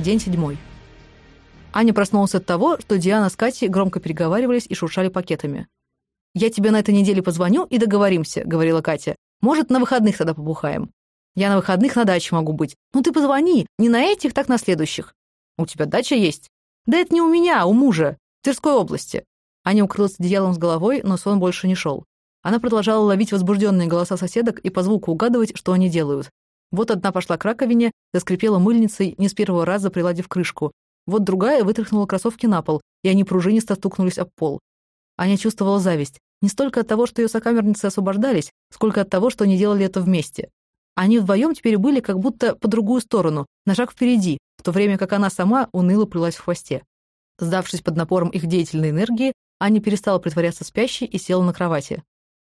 День седьмой. Аня проснулась от того, что Диана с Катей громко переговаривались и шуршали пакетами. «Я тебе на этой неделе позвоню и договоримся», — говорила Катя. «Может, на выходных тогда побухаем. Я на выходных на даче могу быть. Ну ты позвони, не на этих, так на следующих. У тебя дача есть? Да это не у меня, а у мужа, в Тверской области». Аня укрылась одеялом с головой, но сон больше не шел. Она продолжала ловить возбужденные голоса соседок и по звуку угадывать, что они делают. Вот одна пошла к раковине, заскрипела мыльницей, не с первого раза приладив крышку, вот другая вытряхнула кроссовки на пол, и они пружинисто стукнулись об пол. Аня чувствовала зависть. Не столько от того, что ее сокамерницы освобождались, сколько от того, что они делали это вместе. Они вдвоем теперь были как будто по другую сторону, на шаг впереди, в то время как она сама уныло плылась в хвосте. Сдавшись под напором их деятельной энергии, Аня перестала притворяться спящей и села на кровати.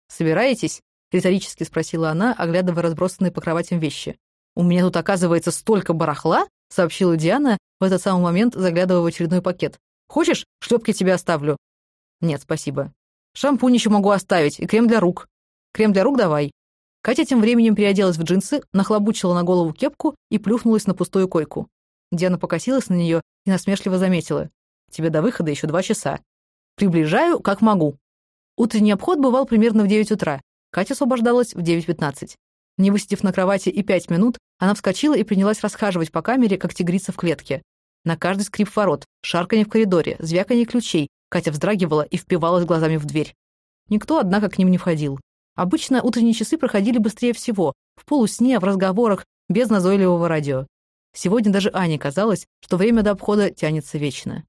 «Собираетесь?» — риторически спросила она, оглядывая разбросанные по кроватям вещи. «У меня тут, оказывается, столько барахла!» — сообщила Диана, в этот самый момент заглядывая в очередной пакет. «Хочешь, шлепки тебе оставлю?» «Нет, спасибо. Шампунь еще могу оставить и крем для рук. Крем для рук давай». Катя тем временем переоделась в джинсы, нахлобучила на голову кепку и плюхнулась на пустую койку. Диана покосилась на нее и насмешливо заметила. «Тебе до выхода еще два часа. Приближаю, как могу». Утренний обход бывал примерно в 9 утра. Катя освобождалась в 9.15. Не высидев на кровати и пять минут, она вскочила и принялась расхаживать по камере, как тигрица в клетке. На каждый скрип ворот, шарканье в коридоре, звяканье ключей, Катя вздрагивала и впивалась глазами в дверь. Никто, однако, к ним не входил. Обычно утренние часы проходили быстрее всего, в полусне, в разговорах, без назойливого радио. Сегодня даже Ане казалось, что время до обхода тянется вечно.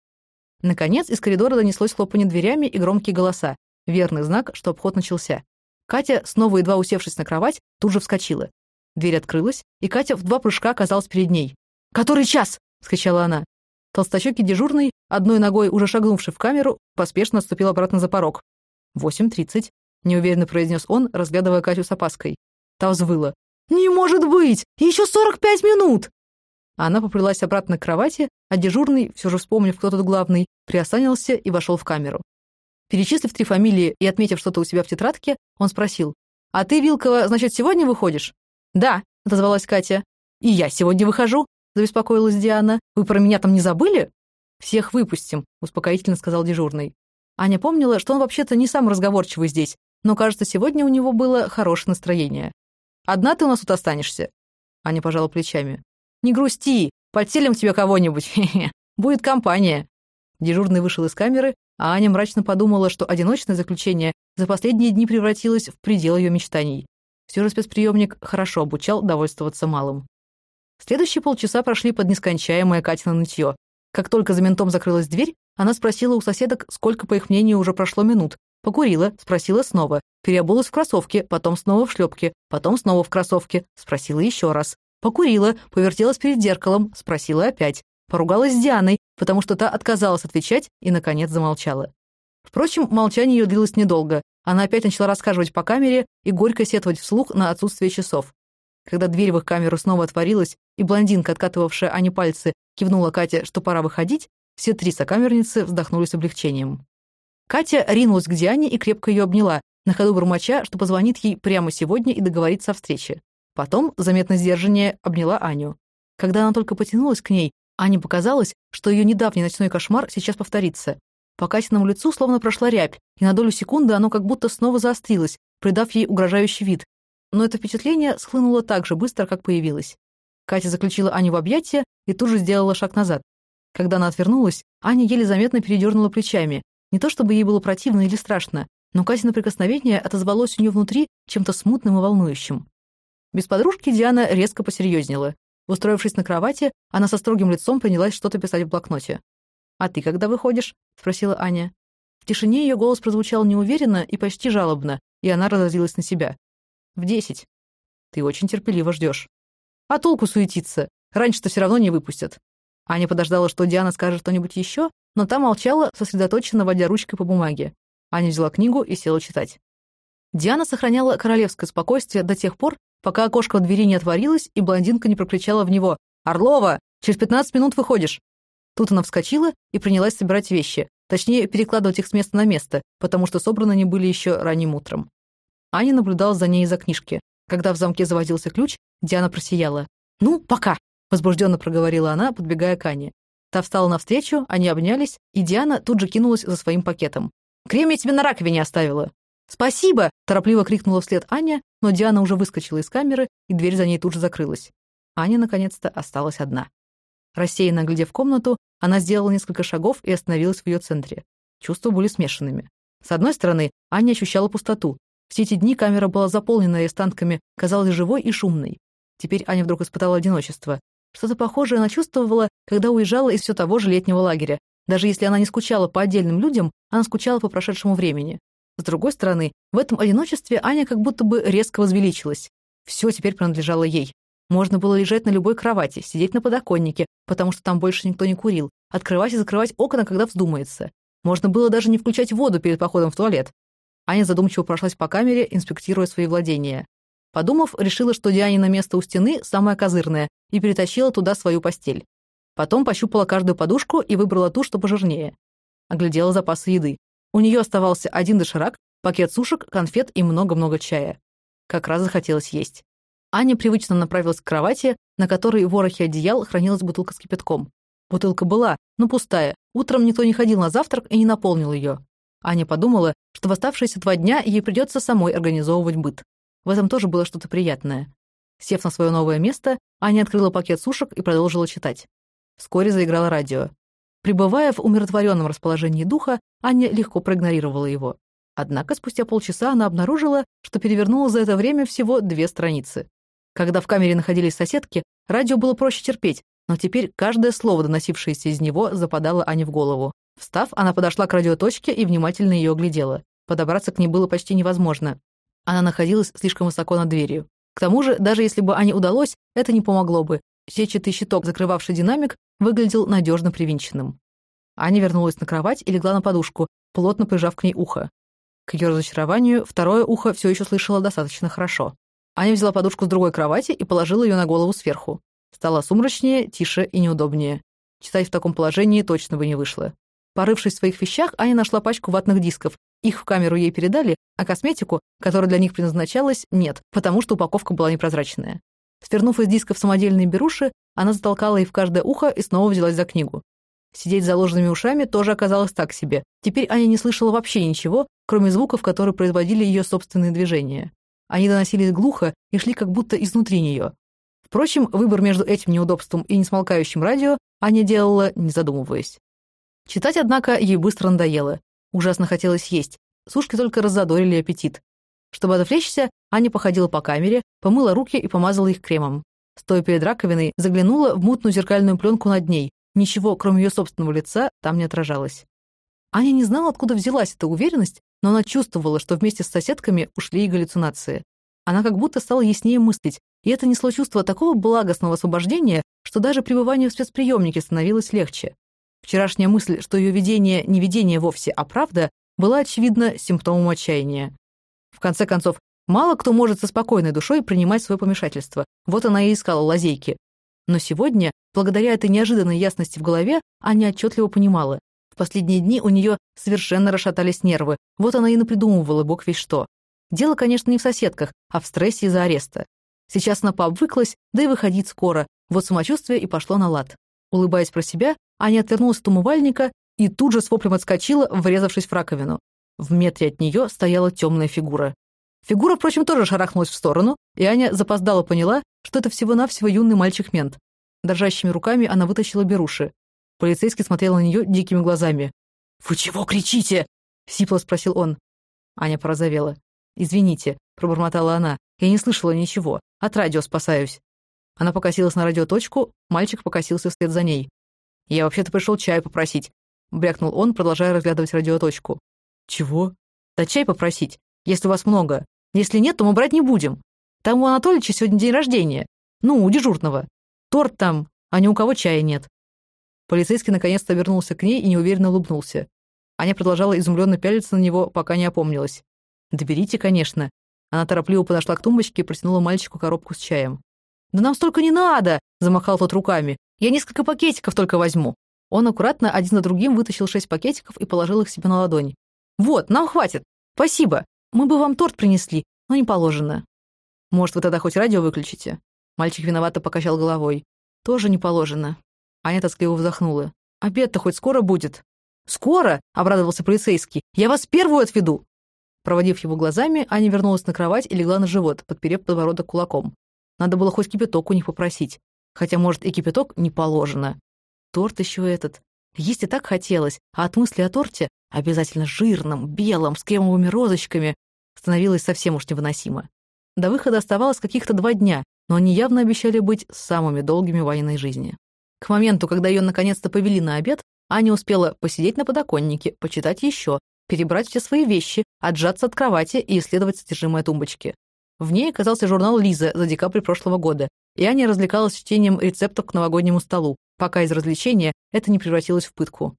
Наконец, из коридора донеслось хлопанье дверями и громкие голоса. Верный знак, что обход начался. Катя, снова едва усевшись на кровать, тут же вскочила. Дверь открылась, и Катя в два прыжка оказалась перед ней. «Который час?» — вскричала она. Толстощекий дежурный, одной ногой уже шагнувший в камеру, поспешно отступил обратно за порог. «Восемь тридцать», — неуверенно произнес он, разглядывая Катю с опаской. Та взвыла. «Не может быть! Еще сорок пять минут!» Она поплелась обратно к кровати, а дежурный, все же вспомнив, кто тут главный, приосанился и вошел в камеру. Перечислив три фамилии и отметив что-то у себя в тетрадке, он спросил. «А ты, Вилкова, значит, сегодня выходишь?» «Да», — отозвалась Катя. «И я сегодня выхожу», — забеспокоилась Диана. «Вы про меня там не забыли?» «Всех выпустим», — успокоительно сказал дежурный. Аня помнила, что он вообще-то не сам разговорчивый здесь, но, кажется, сегодня у него было хорошее настроение. «Одна ты у нас тут останешься?» Аня пожала плечами. «Не грусти, подселим тебе кого-нибудь, будет компания». Дежурный вышел из камеры, а Аня мрачно подумала, что одиночное заключение за последние дни превратилось в предел ее мечтаний. Все же спецприемник хорошо обучал довольствоваться малым. Следующие полчаса прошли под нескончаемое Катина нытье. Как только за ментом закрылась дверь, она спросила у соседок, сколько, по их мнению, уже прошло минут. Покурила, спросила снова. Переобулась в кроссовке, потом снова в шлепке, потом снова в кроссовке. Спросила еще раз. Покурила, повертелась перед зеркалом, спросила опять. Поругалась с Дианой, потому что та отказалась отвечать и, наконец, замолчала. Впрочем, молчание ее длилось недолго. Она опять начала рассказывать по камере и горько сетовать вслух на отсутствие часов. Когда дверь в их камеру снова отворилась, и блондинка, откатывавшая Ане пальцы, кивнула Кате, что пора выходить, все три сокамерницы вздохнули с облегчением. Катя ринулась к Диане и крепко ее обняла, на ходу бормоча, что позвонит ей прямо сегодня и договорится о встрече. Потом, заметно сдержаннее, обняла Аню. Когда она только потянулась к ней, Ане показалось, что ее недавний ночной кошмар сейчас повторится. По Катиному лицу словно прошла рябь, и на долю секунды оно как будто снова заострилось, придав ей угрожающий вид. Но это впечатление схлынуло так же быстро, как появилось. Катя заключила Аню в объятия и тут же сделала шаг назад. Когда она отвернулась, Аня еле заметно передернула плечами. Не то чтобы ей было противно или страшно, но Катина прикосновение отозвалось у нее внутри чем-то смутным и волнующим. Без подружки Диана резко посерьезнела. Устроившись на кровати, она со строгим лицом принялась что-то писать в блокноте. «А ты когда выходишь?» — спросила Аня. В тишине ее голос прозвучал неуверенно и почти жалобно, и она разозлилась на себя. «В десять. Ты очень терпеливо ждешь. А толку суетиться? Раньше-то все равно не выпустят». Аня подождала, что Диана скажет что-нибудь еще, но та молчала, сосредоточенно водя ручкой по бумаге. Аня взяла книгу и села читать. Диана сохраняла королевское спокойствие до тех пор, пока окошко в двери не отворилось, и блондинка не прокричала в него «Орлова, через пятнадцать минут выходишь!» Тут она вскочила и принялась собирать вещи, точнее, перекладывать их с места на место, потому что собраны они были еще ранним утром. Аня наблюдала за ней из-за книжки. Когда в замке заводился ключ, Диана просияла. «Ну, пока!» — возбужденно проговорила она, подбегая к Ане. Та встала навстречу, они обнялись, и Диана тут же кинулась за своим пакетом. «Крем я тебе на раковине оставила!» «Спасибо!» — торопливо крикнула вслед Аня, но Диана уже выскочила из камеры, и дверь за ней тут же закрылась. Аня, наконец-то, осталась одна. Рассеянно в комнату, она сделала несколько шагов и остановилась в ее центре. Чувства были смешанными. С одной стороны, Аня ощущала пустоту. Все эти дни камера была заполнена арестантками, казалась живой и шумной. Теперь Аня вдруг испытала одиночество. Что-то похожее она чувствовала, когда уезжала из все того же летнего лагеря. Даже если она не скучала по отдельным людям, она скучала по прошедшему времени. С другой стороны, в этом одиночестве Аня как будто бы резко возвеличилась. Все теперь принадлежало ей. Можно было лежать на любой кровати, сидеть на подоконнике, потому что там больше никто не курил, открывать и закрывать окна, когда вздумается. Можно было даже не включать воду перед походом в туалет. Аня задумчиво прошлась по камере, инспектируя свои владения. Подумав, решила, что Дианина место у стены самое козырное, и перетащила туда свою постель. Потом пощупала каждую подушку и выбрала ту, что пожирнее. Оглядела запасы еды. У нее оставался один доширак, пакет сушек, конфет и много-много чая. Как раз захотелось есть. Аня привычно направилась к кровати, на которой в ворохе одеял хранилась бутылка с кипятком. Бутылка была, но пустая. Утром никто не ходил на завтрак и не наполнил ее. Аня подумала, что в оставшиеся два дня ей придется самой организовывать быт. В этом тоже было что-то приятное. Сев на свое новое место, Аня открыла пакет сушек и продолжила читать. Вскоре заиграло радио. Пребывая в умиротворенном расположении духа, Аня легко проигнорировала его. Однако спустя полчаса она обнаружила, что перевернула за это время всего две страницы. Когда в камере находились соседки, радио было проще терпеть, но теперь каждое слово, доносившееся из него, западало Ане в голову. Встав, она подошла к радиоточке и внимательно ее оглядела. Подобраться к ней было почти невозможно. Она находилась слишком высоко над дверью. К тому же, даже если бы Ане удалось, это не помогло бы. Сетчатый щиток, закрывавший динамик, выглядел надежно привинченным. Аня вернулась на кровать и легла на подушку, плотно прижав к ней ухо. К ее разочарованию, второе ухо все еще слышало достаточно хорошо. Аня взяла подушку с другой кровати и положила ее на голову сверху. Стало сумрачнее, тише и неудобнее. Читать в таком положении точно бы не вышло. Порывшись в своих вещах, Аня нашла пачку ватных дисков. Их в камеру ей передали, а косметику, которая для них предназначалась, нет, потому что упаковка была непрозрачная. Свернув из дисков самодельные беруши, она затолкала их в каждое ухо и снова взялась за книгу. Сидеть с заложенными ушами тоже оказалось так себе. Теперь Аня не слышала вообще ничего, кроме звуков, которые производили ее собственные движения. Они доносились глухо и шли как будто изнутри нее. Впрочем, выбор между этим неудобством и несмолкающим радио Аня делала, не задумываясь. Читать, однако, ей быстро надоело. Ужасно хотелось есть. Сушки только раззадорили аппетит. Чтобы отвлечься, Аня походила по камере, помыла руки и помазала их кремом. Стоя перед раковиной, заглянула в мутную зеркальную пленку над ней. Ничего, кроме ее собственного лица, там не отражалось. Аня не знала, откуда взялась эта уверенность, но она чувствовала, что вместе с соседками ушли и галлюцинации. Она как будто стала яснее мыслить, и это несло чувство такого благостного освобождения, что даже пребывание в спецприемнике становилось легче. Вчерашняя мысль, что ее видение не видение вовсе, а правда, была, очевидно, симптомом отчаяния. В конце концов, мало кто может со спокойной душой принимать свое помешательство. Вот она и искала лазейки. Но сегодня, благодаря этой неожиданной ясности в голове, Аня отчетливо понимала. В последние дни у нее совершенно расшатались нервы. Вот она и напридумывала бог весь что. Дело, конечно, не в соседках, а в стрессе из-за ареста. Сейчас она пообвыклась, да и выходить скоро. Вот самочувствие и пошло на лад. Улыбаясь про себя, Аня отвернулась от умывальника и тут же с воплем отскочила, врезавшись в раковину. В метре от нее стояла темная фигура. Фигура, впрочем, тоже шарахнулась в сторону, и Аня запоздала поняла, что это всего-навсего юный мальчик-мент. Дрожащими руками она вытащила беруши. Полицейский смотрел на нее дикими глазами. «Вы чего кричите?» — сипло спросил он. Аня порозовела. «Извините», — пробормотала она, — «я не слышала ничего. От радио спасаюсь». Она покосилась на радиоточку, мальчик покосился вслед за ней. «Я вообще-то пришел чай попросить», — брякнул он, продолжая разглядывать радиоточку. «Чего?» «Да чай попросить, если у вас много. Если нет, то мы брать не будем. Там у Анатолича сегодня день рождения. Ну, у дежурного. Торт там, а ни у кого чая нет». Полицейский наконец-то вернулся к ней и неуверенно улыбнулся. Аня продолжала изумленно пялиться на него, пока не опомнилась. «Да берите, конечно». Она торопливо подошла к тумбочке и протянула мальчику коробку с чаем. «Да нам столько не надо!» — замахал тот руками. «Я несколько пакетиков только возьму». Он аккуратно один за другим вытащил шесть пакетиков и положил их себе на ладонь. «Вот, нам хватит. Спасибо. Мы бы вам торт принесли, но не положено». «Может, вы тогда хоть радио выключите?» Мальчик виновато покачал головой. Тоже не положено. Аня тоскливо вздохнула. Обед-то хоть скоро будет. «Скоро!» — обрадовался полицейский. «Я вас первую отведу!» Проводив его глазами, Аня вернулась на кровать и легла на живот, подперев подбородок кулаком. Надо было хоть кипяток у них попросить. Хотя, может, и кипяток не положено. Торт еще этот. Есть и так хотелось, а от мысли о торте, обязательно жирном, белом, с кремовыми розочками, становилось совсем уж невыносимо. До выхода оставалось каких-то два дня, но они явно обещали быть самыми долгими в военной жизни. К моменту, когда ее наконец-то повели на обед, Аня успела посидеть на подоконнике, почитать еще, перебрать все свои вещи, отжаться от кровати и исследовать содержимое тумбочки. В ней оказался журнал «Лиза» за декабрь прошлого года, и Аня развлекалась чтением рецептов к новогоднему столу, пока из развлечения это не превратилось в пытку.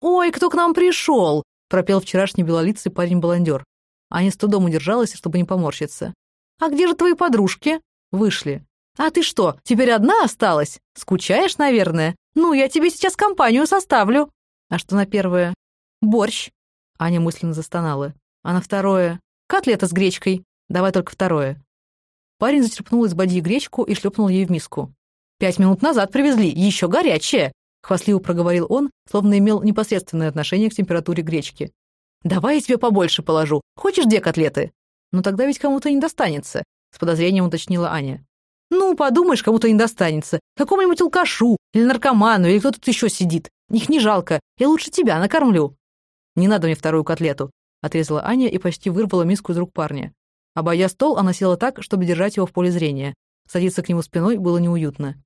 «Ой, кто к нам пришел?» — пропел вчерашний белолицый парень-баландер. Аня с трудом удержалась, чтобы не поморщиться. «А где же твои подружки?» «Вышли». «А ты что, теперь одна осталась? Скучаешь, наверное? Ну, я тебе сейчас компанию составлю». «А что на первое?» «Борщ». Аня мысленно застонала. «А на второе?» «Котлета с гречкой. Давай только второе». Парень зачерпнул из бадьи гречку и шлепнул ей в миску. «Пять минут назад привезли, еще горячее!» — хвастливо проговорил он, словно имел непосредственное отношение к температуре гречки. «Давай я тебе побольше положу. Хочешь две котлеты?» «Ну тогда ведь кому-то не достанется», — с подозрением уточнила Аня. «Ну, подумаешь, кому-то не достанется. Какому-нибудь алкашу, или наркоману, или кто тут еще сидит. Их не жалко. Я лучше тебя накормлю». «Не надо мне вторую котлету», — отрезала Аня и почти вырвала миску из рук парня. Обойдя стол, она села так, чтобы держать его в поле зрения. Садиться к нему спиной было неуютно.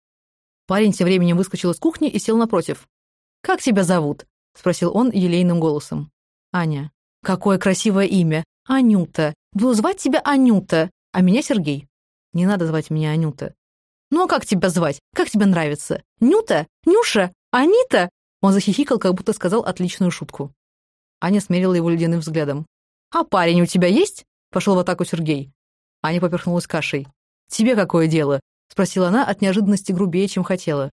Парень тем временем выскочил из кухни и сел напротив. «Как тебя зовут?» — спросил он елейным голосом. «Аня». «Какое красивое имя! Анюта! Буду звать тебя Анюта, а меня Сергей». Не надо звать меня Анюта. Ну а как тебя звать? Как тебе нравится? Нюта? Нюша? Анита? Он захихикал, как будто сказал отличную шутку. Аня смерила его ледяным взглядом. «А парень у тебя есть?» — пошел в атаку Сергей. Аня поперхнулась кашей. «Тебе какое дело?» — спросила она от неожиданности грубее, чем хотела.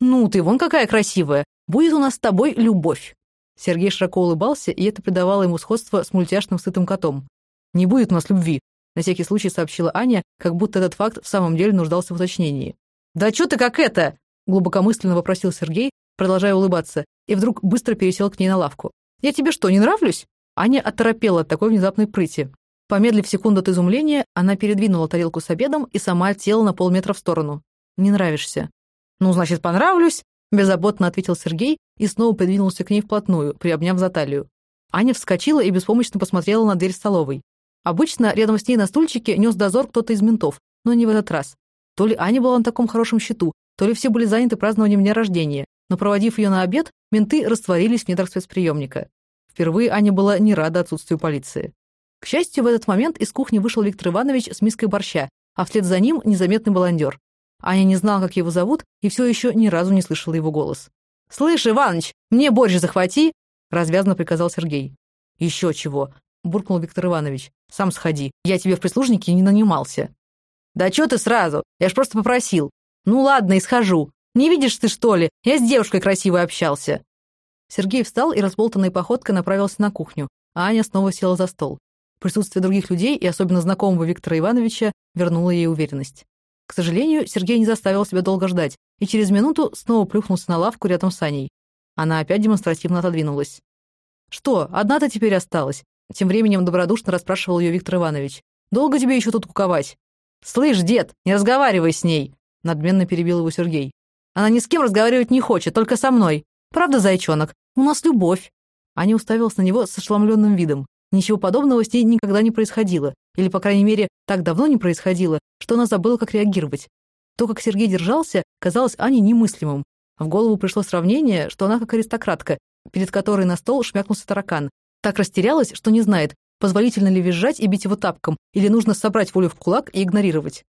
«Ну ты, вон какая красивая! Будет у нас с тобой любовь!» Сергей широко улыбался, и это придавало ему сходство с мультяшным сытым котом. «Не будет у нас любви. На всякий случай сообщила Аня, как будто этот факт в самом деле нуждался в уточнении. «Да чё ты как это?» — глубокомысленно вопросил Сергей, продолжая улыбаться, и вдруг быстро пересел к ней на лавку. «Я тебе что, не нравлюсь?» Аня оторопела от такой внезапной прыти. Помедлив секунду от изумления, она передвинула тарелку с обедом и сама села на полметра в сторону. «Не нравишься». «Ну, значит, понравлюсь», — беззаботно ответил Сергей и снова придвинулся к ней вплотную, приобняв за талию. Аня вскочила и беспомощно посмотрела на дверь столовой. Обычно рядом с ней на стульчике нес дозор кто-то из ментов, но не в этот раз. То ли Аня была на таком хорошем счету, то ли все были заняты празднованием дня рождения, но, проводив ее на обед, менты растворились в недрах спецприемника. Впервые Аня была не рада отсутствию полиции. К счастью, в этот момент из кухни вышел Виктор Иванович с миской борща, а вслед за ним незаметный баландер. Аня не знала, как его зовут, и все еще ни разу не слышала его голос. «Слышь, Иваныч, мне борщ захвати!» — развязно приказал Сергей. «Еще чего!» — буркнул Виктор Иванович. Сам сходи. Я тебе в прислужники не нанимался». «Да чё ты сразу? Я ж просто попросил. Ну ладно, и схожу. Не видишь ты, что ли? Я с девушкой красивой общался». Сергей встал и разболтанной походкой направился на кухню, а Аня снова села за стол. Присутствие других людей, и особенно знакомого Виктора Ивановича, вернуло ей уверенность. К сожалению, Сергей не заставил себя долго ждать, и через минуту снова плюхнулся на лавку рядом с Аней. Она опять демонстративно отодвинулась. «Что, одна ты теперь осталась? Тем временем добродушно расспрашивал ее Виктор Иванович. «Долго тебе еще тут куковать?» «Слышь, дед, не разговаривай с ней!» Надменно перебил его Сергей. «Она ни с кем разговаривать не хочет, только со мной. Правда, зайчонок? У нас любовь!» Аня уставилась на него с ошеломленным видом. Ничего подобного с ней никогда не происходило. Или, по крайней мере, так давно не происходило, что она забыла, как реагировать. То, как Сергей держался, казалось Ане немыслимым. В голову пришло сравнение, что она как аристократка, перед которой на стол шмякнулся таракан, так растерялась, что не знает, позволительно ли визжать и бить его тапком, или нужно собрать волю в кулак и игнорировать.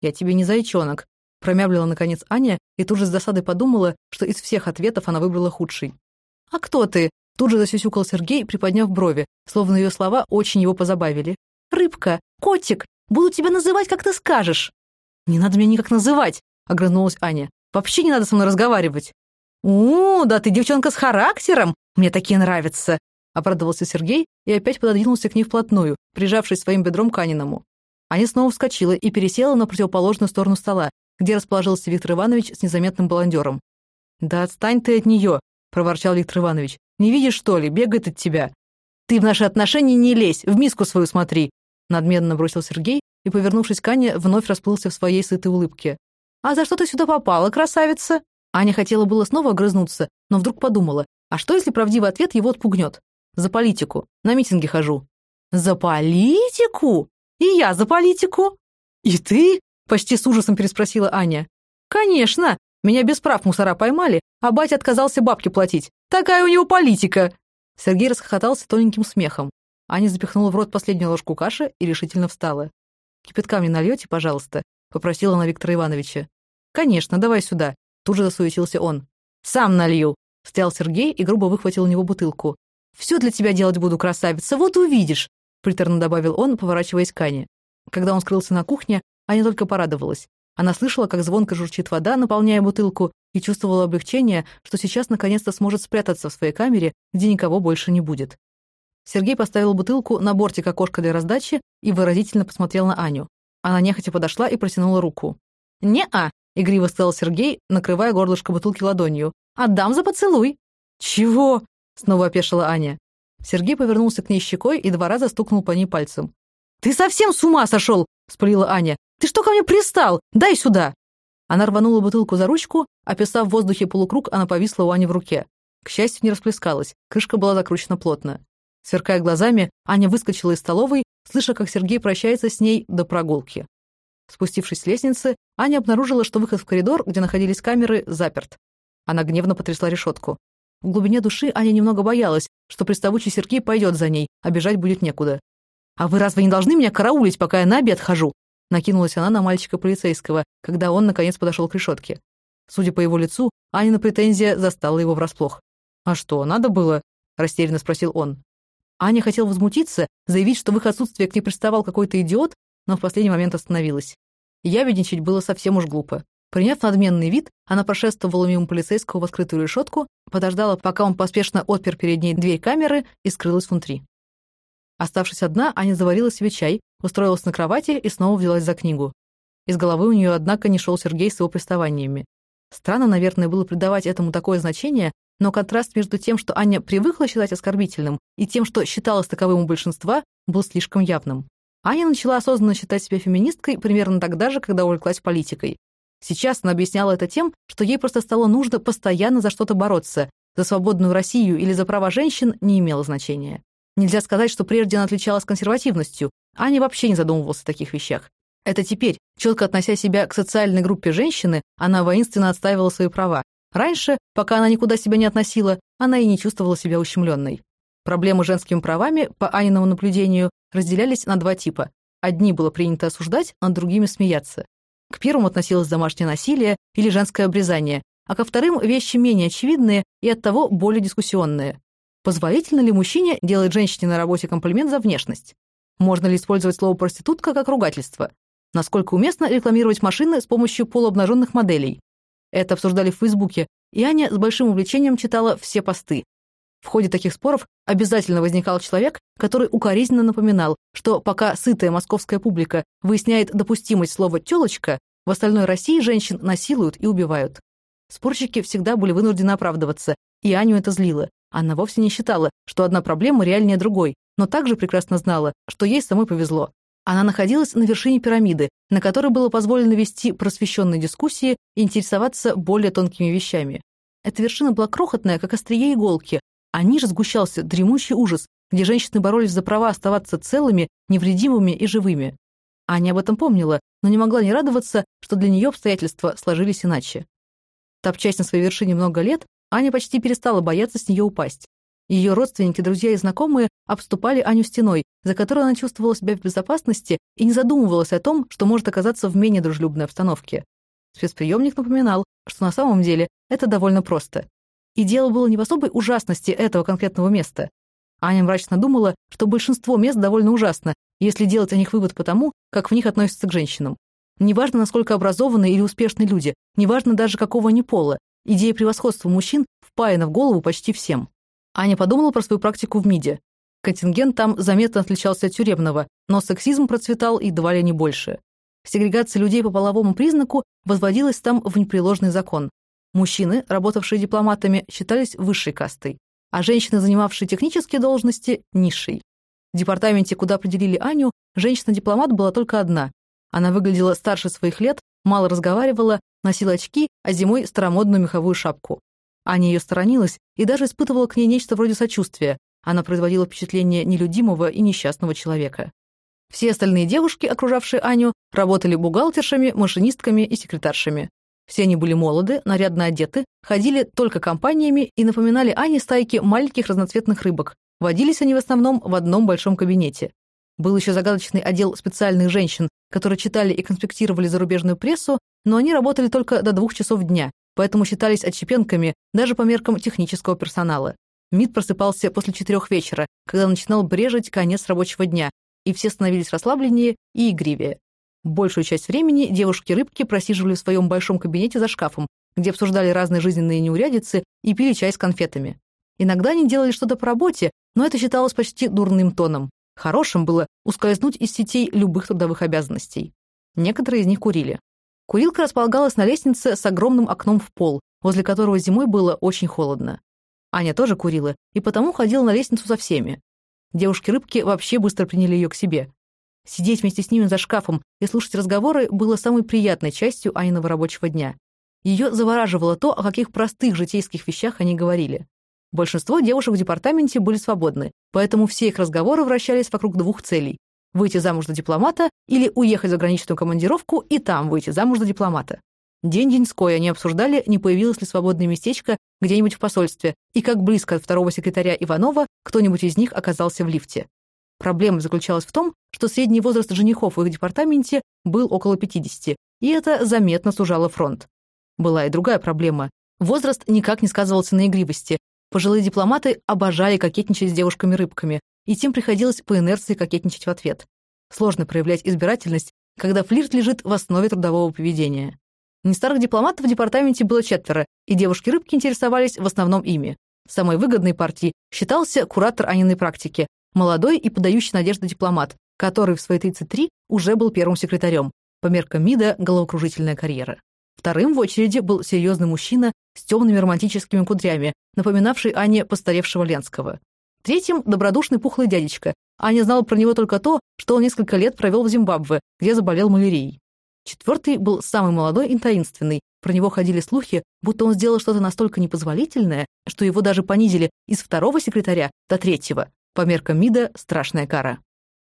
«Я тебе не зайчонок», — промямлила, наконец, Аня, и тут же с досадой подумала, что из всех ответов она выбрала худший. «А кто ты?» — тут же засюсюкал Сергей, приподняв брови, словно ее слова очень его позабавили. «Рыбка! Котик! Буду тебя называть, как ты скажешь!» «Не надо меня никак называть!» — огрызнулась Аня. «Вообще не надо со мной разговаривать!» «У, да ты девчонка с характером! Мне такие нравятся!» Обрадовался Сергей и опять пододвинулся к ней вплотную, прижавшись своим бедром к Аниному. Аня снова вскочила и пересела на противоположную сторону стола, где расположился Виктор Иванович с незаметным баландером. «Да отстань ты от нее!» — проворчал Виктор Иванович. «Не видишь, что ли? Бегает от тебя!» «Ты в наши отношения не лезь, в миску свою смотри!» Надменно бросил Сергей и, повернувшись к Ане, вновь расплылся в своей сытой улыбке. «А за что ты сюда попала, красавица?» Аня хотела было снова огрызнуться, но вдруг подумала, а что, если правдивый ответ его отпугнет? «За политику. На митинги хожу». «За политику? И я за политику?» «И ты?» — почти с ужасом переспросила Аня. «Конечно. Меня без прав мусора поймали, а батя отказался бабки платить. Такая у него политика!» Сергей расхохотался тоненьким смехом. Аня запихнула в рот последнюю ложку каши и решительно встала. «Кипятка мне нальете, пожалуйста?» — попросила она Виктора Ивановича. «Конечно, давай сюда», — тут же засуетился он. «Сам налью», — стоял Сергей и грубо выхватил у него бутылку. «Все для тебя делать буду, красавица, вот увидишь», — приторно добавил он, поворачиваясь к Ане. Когда он скрылся на кухне, Аня только порадовалась. Она слышала, как звонко журчит вода, наполняя бутылку, и чувствовала облегчение, что сейчас наконец-то сможет спрятаться в своей камере, где никого больше не будет. Сергей поставил бутылку на бортик окошка для раздачи и выразительно посмотрел на Аню. Она нехотя подошла и протянула руку. «Не-а», — игриво сказал Сергей, накрывая горлышко бутылки ладонью. «Отдам за поцелуй». «Чего?» — снова опешила Аня. Сергей повернулся к ней щекой и два раза стукнул по ней пальцем. «Ты совсем с ума сошел!» — спалила Аня. «Ты что ко мне пристал? Дай сюда!» Она рванула бутылку за ручку, описав в воздухе полукруг, она повисла у Ани в руке. К счастью, не расплескалась, крышка была закручена плотно. Сверкая глазами, Аня выскочила из столовой, слыша, как Сергей прощается с ней до прогулки. Спустившись с лестницы, Аня обнаружила, что выход в коридор, где находились камеры, заперт. Она гневно потрясла решетку. В глубине души Аня немного боялась, что приставучий Сергей пойдет за ней, а бежать будет некуда. «А вы разве не должны меня караулить, пока я на обед хожу?» Накинулась она на мальчика полицейского, когда он, наконец, подошел к решетке. Судя по его лицу, Анина претензия застала его врасплох. «А что, надо было?» — растерянно спросил он. Аня хотела возмутиться, заявить, что в их отсутствие к ней приставал какой-то идиот, но в последний момент остановилась. Ябедничать было совсем уж глупо. Приняв надменный вид, она прошествовала мимо полицейского в открытую решетку, подождала, пока он поспешно отпер перед ней дверь камеры и скрылась внутри. Оставшись одна, Аня заварила себе чай, устроилась на кровати и снова взялась за книгу. Из головы у нее, однако, не шел Сергей с его приставаниями. Странно, наверное, было придавать этому такое значение, но контраст между тем, что Аня привыкла считать оскорбительным, и тем, что считалось таковым у большинства, был слишком явным. Аня начала осознанно считать себя феминисткой примерно тогда же, когда увлеклась политикой. Сейчас она объясняла это тем, что ей просто стало нужно постоянно за что-то бороться, за свободную Россию или за права женщин не имело значения. Нельзя сказать, что прежде она отличалась консервативностью. Аня вообще не задумывалась о таких вещах. Это теперь, четко относя себя к социальной группе женщины, она воинственно отстаивала свои права. Раньше, пока она никуда себя не относила, она и не чувствовала себя ущемленной. Проблемы с женскими правами, по Аниному наблюдению, разделялись на два типа. Одни было принято осуждать, над другими смеяться. К первым относилось домашнее насилие или женское обрезание, а ко вторым – вещи менее очевидные и оттого более дискуссионные. Позволительно ли мужчине делать женщине на работе комплимент за внешность? Можно ли использовать слово «проститутка» как ругательство? Насколько уместно рекламировать машины с помощью полуобнаженных моделей? Это обсуждали в Фейсбуке, и Аня с большим увлечением читала все посты. В ходе таких споров обязательно возникал человек, который укоризненно напоминал, что пока сытая московская публика выясняет допустимость слова «тёлочка», в остальной России женщин насилуют и убивают. Спорщики всегда были вынуждены оправдываться, и Аню это злило. Она вовсе не считала, что одна проблема реальнее другой, но также прекрасно знала, что ей самой повезло. Она находилась на вершине пирамиды, на которой было позволено вести просвещенные дискуссии и интересоваться более тонкими вещами. Эта вершина была крохотная, как острие иголки, а ниже сгущался дремучий ужас, где женщины боролись за права оставаться целыми, невредимыми и живыми. Аня об этом помнила, но не могла не радоваться, что для нее обстоятельства сложились иначе. Топчась на своей вершине много лет, Аня почти перестала бояться с нее упасть. Ее родственники, друзья и знакомые обступали Аню стеной, за которой она чувствовала себя в безопасности и не задумывалась о том, что может оказаться в менее дружелюбной обстановке. Спецприемник напоминал, что на самом деле это довольно просто. И дело было не в особой ужасности этого конкретного места. Аня мрачно думала, что большинство мест довольно ужасно, если делать о них вывод по тому, как в них относятся к женщинам. Неважно, насколько образованные или успешные люди, неважно даже какого они пола, Идея превосходства мужчин впаяна в голову почти всем. Аня подумала про свою практику в МИДе. Контингент там заметно отличался от тюремного, но сексизм процветал едва ли не больше. Сегрегация людей по половому признаку возводилась там в непреложный закон. Мужчины, работавшие дипломатами, считались высшей кастой, а женщины, занимавшие технические должности, — низшей. В департаменте, куда определили Аню, женщина-дипломат была только одна. Она выглядела старше своих лет, мало разговаривала, носила очки, а зимой старомодную меховую шапку. Аня ее сторонилась и даже испытывала к ней нечто вроде сочувствия. Она производила впечатление нелюдимого и несчастного человека. Все остальные девушки, окружавшие Аню, работали бухгалтершами, машинистками и секретаршами. Все они были молоды, нарядно одеты, ходили только компаниями и напоминали Ане стайки маленьких разноцветных рыбок. Водились они в основном в одном большом кабинете. Был еще загадочный отдел специальных женщин, которые читали и конспектировали зарубежную прессу, но они работали только до двух часов дня, поэтому считались отщепенками даже по меркам технического персонала. МИД просыпался после четырех вечера, когда начинал брежить конец рабочего дня, и все становились расслабленнее и игривее. Большую часть времени девушки-рыбки просиживали в своем большом кабинете за шкафом, где обсуждали разные жизненные неурядицы и пили чай с конфетами. Иногда они делали что-то по работе, но это считалось почти дурным тоном. Хорошим было ускользнуть из сетей любых трудовых обязанностей. Некоторые из них курили. Курилка располагалась на лестнице с огромным окном в пол, возле которого зимой было очень холодно. Аня тоже курила, и потому ходила на лестницу со всеми. Девушки-рыбки вообще быстро приняли ее к себе. Сидеть вместе с ними за шкафом и слушать разговоры было самой приятной частью Аниного рабочего дня. Ее завораживало то, о каких простых житейских вещах они говорили. Большинство девушек в департаменте были свободны, поэтому все их разговоры вращались вокруг двух целей – выйти замуж за дипломата или уехать в заграничную командировку и там выйти замуж за дипломата. День-деньской они обсуждали, не появилось ли свободное местечко где-нибудь в посольстве, и как близко от второго секретаря Иванова кто-нибудь из них оказался в лифте. Проблема заключалась в том, что средний возраст женихов в их департаменте был около 50, и это заметно сужало фронт. Была и другая проблема. Возраст никак не сказывался на игривости. Пожилые дипломаты обожали кокетничать с девушками-рыбками, и тем приходилось по инерции кокетничать в ответ. Сложно проявлять избирательность, когда флирт лежит в основе трудового поведения. Нестарых дипломатов в департаменте было четверо, и девушки-рыбки интересовались в основном ими. Самой выгодной партией считался куратор Аниной практики, молодой и подающий надежды дипломат, который в свои 33 уже был первым секретарем. По меркам МИДа головокружительная карьера. Вторым в очереди был серьезный мужчина с темными романтическими кудрями, напоминавший Ане постаревшего Ленского. Третьим — добродушный пухлый дядечка. Аня знала про него только то, что он несколько лет провел в Зимбабве, где заболел малярией. Четвертый был самый молодой и таинственный. Про него ходили слухи, будто он сделал что-то настолько непозволительное, что его даже понизили из второго секретаря до третьего. По меркам МИДа страшная кара.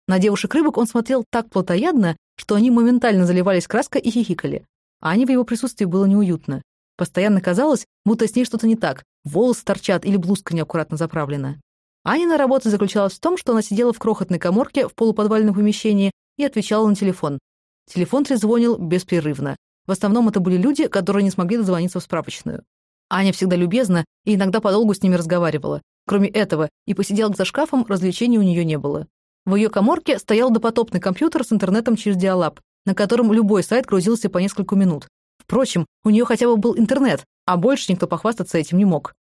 На девушек-рыбок он смотрел так плотоядно, что они моментально заливались краской и хихикали. Ане в его присутствии было неуютно. Постоянно казалось, будто с ней что-то не так, волосы торчат или блузка неаккуратно заправлена. Анина работа заключалась в том, что она сидела в крохотной коморке в полуподвальном помещении и отвечала на телефон, Телефон трезвонил беспрерывно. В основном это были люди, которые не смогли дозвониться в справочную. Аня всегда любезна и иногда подолгу с ними разговаривала. Кроме этого, и посиделок за шкафом развлечений у нее не было. В ее коморке стоял допотопный компьютер с интернетом через диалаб, на котором любой сайт грузился по несколько минут. Впрочем, у нее хотя бы был интернет, а больше никто похвастаться этим не мог.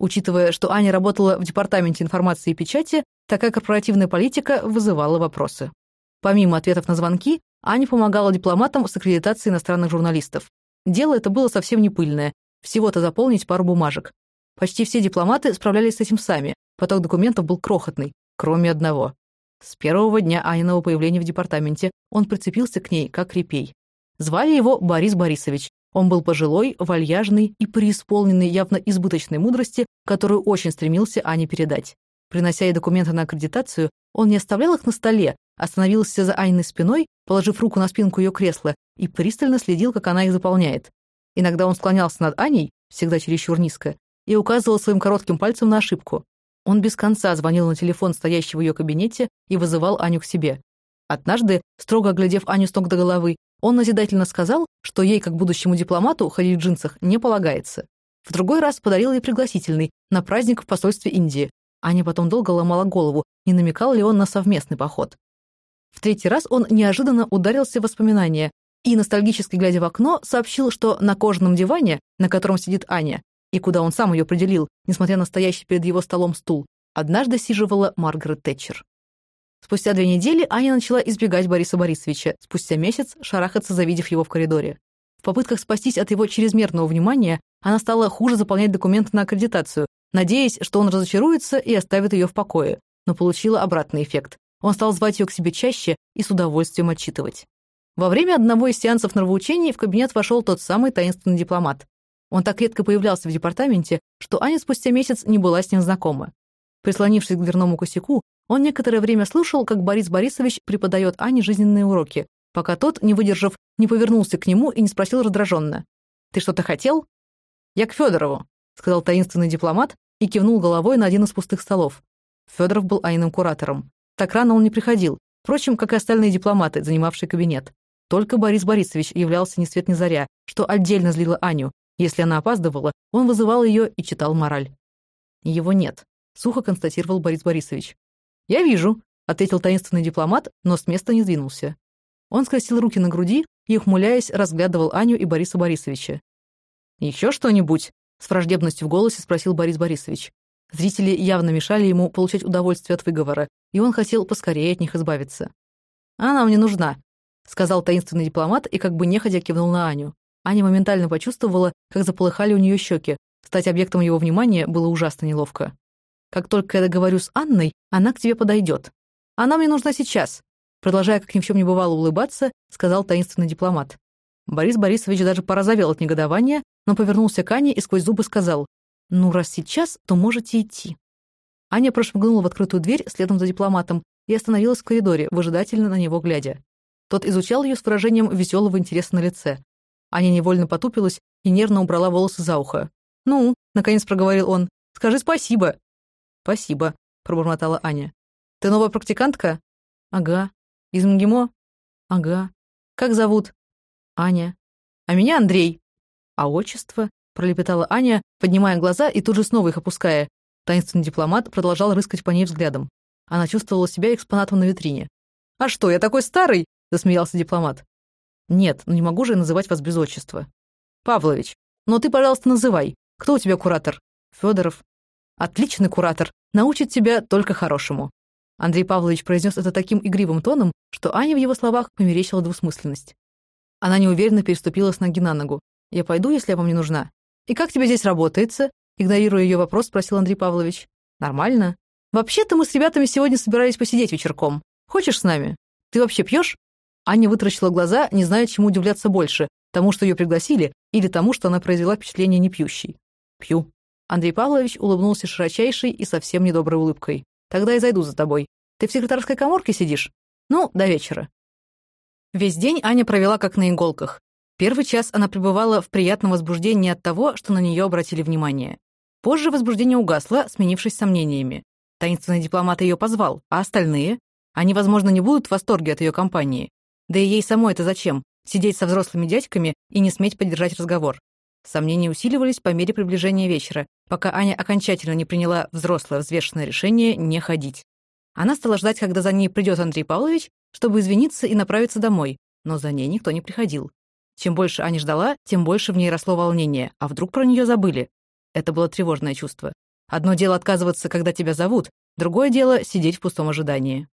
Учитывая, что Аня работала в департаменте информации и печати, такая корпоративная политика вызывала вопросы. Помимо ответов на звонки, Аня помогала дипломатам с аккредитацией иностранных журналистов. Дело это было совсем не пыльное, всего-то заполнить пару бумажек. Почти все дипломаты справлялись с этим сами, поток документов был крохотный, кроме одного. С первого дня Аниного появления в департаменте он прицепился к ней, как репей. Звали его Борис Борисович. Он был пожилой, вальяжный и преисполненный явно избыточной мудрости, которую очень стремился Ане передать. Принося ей документы на аккредитацию, он не оставлял их на столе, остановился за Айной спиной, положив руку на спинку ее кресла, и пристально следил, как она их заполняет. Иногда он склонялся над Аней, всегда чересчур низко, и указывал своим коротким пальцем на ошибку. Он без конца звонил на телефон стоящий в ее кабинете и вызывал Аню к себе. Однажды, строго оглядев Аню с ног до головы, он назидательно сказал, что ей, как будущему дипломату, ходить в джинсах не полагается. В другой раз подарил ей пригласительный на праздник в посольстве Индии. Аня потом долго ломала голову, не намекал ли он на совместный поход. В третий раз он неожиданно ударился в воспоминания и, ностальгически глядя в окно, сообщил, что на кожаном диване, на котором сидит Аня, и куда он сам ее определил, несмотря на стоящий перед его столом стул, однажды сиживала Маргарет Тэтчер. Спустя две недели Аня начала избегать Бориса Борисовича, спустя месяц шарахаться, завидев его в коридоре. В попытках спастись от его чрезмерного внимания она стала хуже заполнять документы на аккредитацию, надеясь, что он разочаруется и оставит ее в покое, но получила обратный эффект. Он стал звать ее к себе чаще и с удовольствием отчитывать. Во время одного из сеансов нравоучений в кабинет вошел тот самый таинственный дипломат. Он так редко появлялся в департаменте, что Аня спустя месяц не была с ним знакома. Прислонившись к дверному косяку, он некоторое время слушал, как Борис Борисович преподает Ане жизненные уроки, пока тот, не выдержав, не повернулся к нему и не спросил раздраженно. «Ты что-то хотел?» «Я к Федорову», — сказал таинственный дипломат и кивнул головой на один из пустых столов. Федоров был Аиным куратором. Так рано он не приходил, впрочем, как и остальные дипломаты, занимавшие кабинет. Только Борис Борисович являлся ни свет ни заря, что отдельно злило Аню. Если она опаздывала, он вызывал ее и читал мораль. «Его нет», — сухо констатировал Борис Борисович. «Я вижу», — ответил таинственный дипломат, но с места не сдвинулся. Он скрестил руки на груди и, ухмыляясь, разглядывал Аню и Бориса Борисовича. «Еще что-нибудь?» — с враждебностью в голосе спросил Борис Борисович. Зрители явно мешали ему получать удовольствие от выговора, и он хотел поскорее от них избавиться. «Она мне нужна», — сказал таинственный дипломат и как бы неходя кивнул на Аню. Аня моментально почувствовала, как заполыхали у нее щеки. Стать объектом его внимания было ужасно неловко. «Как только я договорю с Анной, она к тебе подойдет. Она мне нужна сейчас», Продолжая, как ни в чем не бывало, улыбаться, сказал таинственный дипломат. Борис Борисович даже порозовел от негодования, но повернулся к Ане и сквозь зубы сказал, «Ну, раз сейчас, то можете идти». Аня прошмыгнула в открытую дверь следом за дипломатом и остановилась в коридоре, выжидательно на него глядя. Тот изучал ее с выражением веселого интереса на лице. Аня невольно потупилась и нервно убрала волосы за ухо. «Ну», — наконец проговорил он, — «скажи спасибо». «Спасибо», — пробормотала Аня. «Ты новая практикантка?» «Ага», из МГИМО? Ага. Как зовут? Аня. А меня Андрей. А отчество? Пролепетала Аня, поднимая глаза и тут же снова их опуская. Таинственный дипломат продолжал рыскать по ней взглядом. Она чувствовала себя экспонатом на витрине. «А что, я такой старый?» — засмеялся дипломат. «Нет, ну не могу же я называть вас без отчества». «Павлович, но ты, пожалуйста, называй. Кто у тебя куратор?» «Федоров». «Отличный куратор. Научит тебя только хорошему». Андрей Павлович произнес это таким игривым тоном, что Аня в его словах померещила двусмысленность. Она неуверенно переступила с ноги на ногу. «Я пойду, если я вам не нужна». «И как тебе здесь работается?» Игнорируя ее вопрос, спросил Андрей Павлович. «Нормально. Вообще-то мы с ребятами сегодня собирались посидеть вечерком. Хочешь с нами? Ты вообще пьешь?» Аня вытаращила глаза, не зная, чему удивляться больше, тому, что ее пригласили, или тому, что она произвела впечатление непьющей. «Пью». Андрей Павлович улыбнулся широчайшей и совсем недоброй улыбкой. Тогда я зайду за тобой. Ты в секретарской коморке сидишь? Ну, до вечера». Весь день Аня провела как на иголках. Первый час она пребывала в приятном возбуждении от того, что на нее обратили внимание. Позже возбуждение угасло, сменившись сомнениями. Таинственный дипломат ее позвал, а остальные? Они, возможно, не будут в восторге от ее компании. Да и ей самой это зачем? Сидеть со взрослыми дядьками и не сметь поддержать разговор. Сомнения усиливались по мере приближения вечера, пока Аня окончательно не приняла взрослое взвешенное решение не ходить. Она стала ждать, когда за ней придет Андрей Павлович, чтобы извиниться и направиться домой, но за ней никто не приходил. Чем больше Аня ждала, тем больше в ней росло волнение, а вдруг про нее забыли. Это было тревожное чувство. Одно дело отказываться, когда тебя зовут, другое дело — сидеть в пустом ожидании.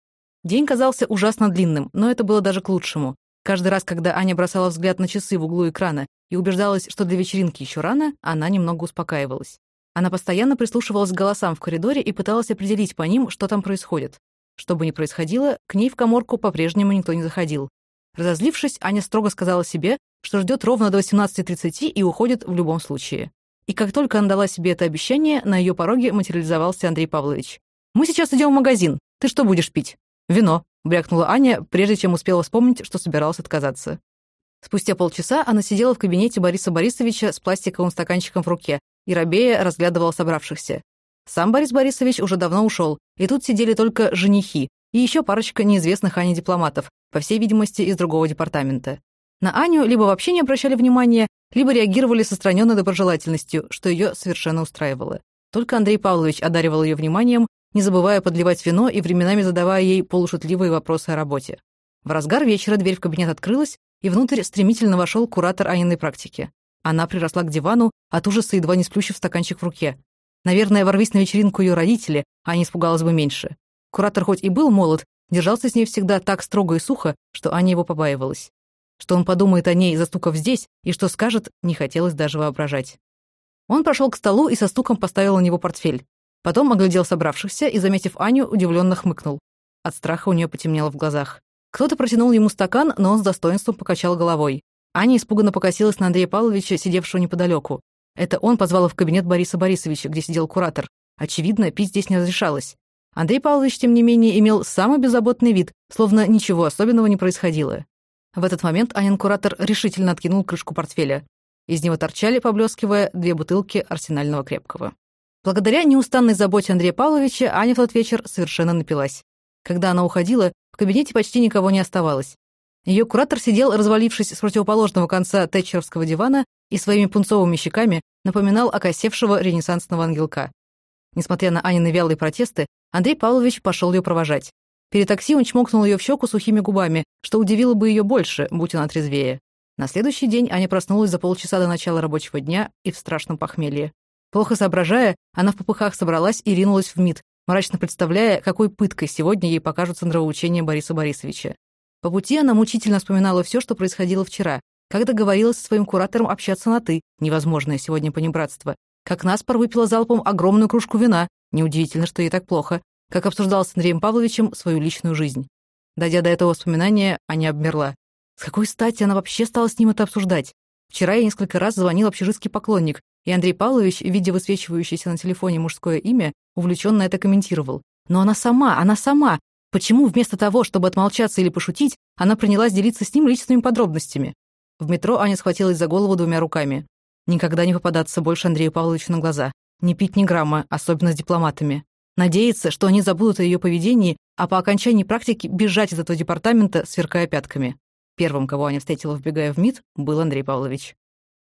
День казался ужасно длинным, но это было даже к лучшему. Каждый раз, когда Аня бросала взгляд на часы в углу экрана и убеждалась, что для вечеринки еще рано, она немного успокаивалась. Она постоянно прислушивалась к голосам в коридоре и пыталась определить по ним, что там происходит. Что бы ни происходило, к ней в коморку по-прежнему никто не заходил. Разозлившись, Аня строго сказала себе, что ждет ровно до 18.30 и уходит в любом случае. И как только она дала себе это обещание, на ее пороге материализовался Андрей Павлович. «Мы сейчас идем в магазин. Ты что будешь пить?» «Вино», — брякнула Аня, прежде чем успела вспомнить, что собиралась отказаться. Спустя полчаса она сидела в кабинете Бориса Борисовича с пластиковым стаканчиком в руке и рабея разглядывала собравшихся. Сам Борис Борисович уже давно ушел, и тут сидели только женихи и еще парочка неизвестных Ане дипломатов, по всей видимости, из другого департамента. На Аню либо вообще не обращали внимания, либо реагировали с отстраненной доброжелательностью, что ее совершенно устраивало. Только Андрей Павлович одаривал ее вниманием не забывая подливать вино и временами задавая ей полушутливые вопросы о работе. В разгар вечера дверь в кабинет открылась, и внутрь стремительно вошел куратор Аниной практики. Она приросла к дивану, от ужаса едва не сплющив стаканчик в руке. Наверное, ворвись на вечеринку ее родители, а не испугалась бы меньше. Куратор хоть и был молод, держался с ней всегда так строго и сухо, что Аня его побаивалась. Что он подумает о ней, застукав здесь, и что скажет, не хотелось даже воображать. Он прошел к столу и со стуком поставил на него портфель. Потом оглядел собравшихся и, заметив Аню, удивленно хмыкнул. От страха у нее потемнело в глазах. Кто-то протянул ему стакан, но он с достоинством покачал головой. Аня испуганно покосилась на Андрея Павловича, сидевшего неподалеку. Это он позвал в кабинет Бориса Борисовича, где сидел куратор. Очевидно, пить здесь не разрешалось. Андрей Павлович, тем не менее, имел самый беззаботный вид, словно ничего особенного не происходило. В этот момент Анин куратор решительно откинул крышку портфеля. Из него торчали, поблескивая, две бутылки арсенального крепкого. Благодаря неустанной заботе Андрея Павловича Аня в тот вечер совершенно напилась. Когда она уходила, в кабинете почти никого не оставалось. Ее куратор сидел, развалившись с противоположного конца тэтчеровского дивана и своими пунцовыми щеками напоминал окосевшего ренессансного ангелка. Несмотря на Анины вялые протесты, Андрей Павлович пошел ее провожать. Перед такси он чмокнул ее в щеку сухими губами, что удивило бы ее больше, будь она трезвее. На следующий день Аня проснулась за полчаса до начала рабочего дня и в страшном похмелье. Плохо соображая, она в попыхах собралась и ринулась в МИД, мрачно представляя, какой пыткой сегодня ей покажутся нравоучения Бориса Борисовича. По пути она мучительно вспоминала все, что происходило вчера, как договорилась со своим куратором общаться на «ты», невозможное сегодня понебратство, как Наспор выпила залпом огромную кружку вина, неудивительно, что ей так плохо, как обсуждала с Андреем Павловичем свою личную жизнь. Дойдя до этого воспоминания, Аня обмерла. С какой стати она вообще стала с ним это обсуждать? Вчера я несколько раз звонил общежитский поклонник, и Андрей Павлович, видя высвечивающееся на телефоне мужское имя, увлеченно это комментировал. Но она сама, она сама! Почему вместо того, чтобы отмолчаться или пошутить, она принялась делиться с ним личными подробностями? В метро Аня схватилась за голову двумя руками. Никогда не попадаться больше Андрею Павловичу на глаза. Не пить ни грамма, особенно с дипломатами. Надеяться, что они забудут о ее поведении, а по окончании практики бежать из этого департамента, сверкая пятками. Первым, кого Аня встретила, вбегая в МИД, был Андрей Павлович.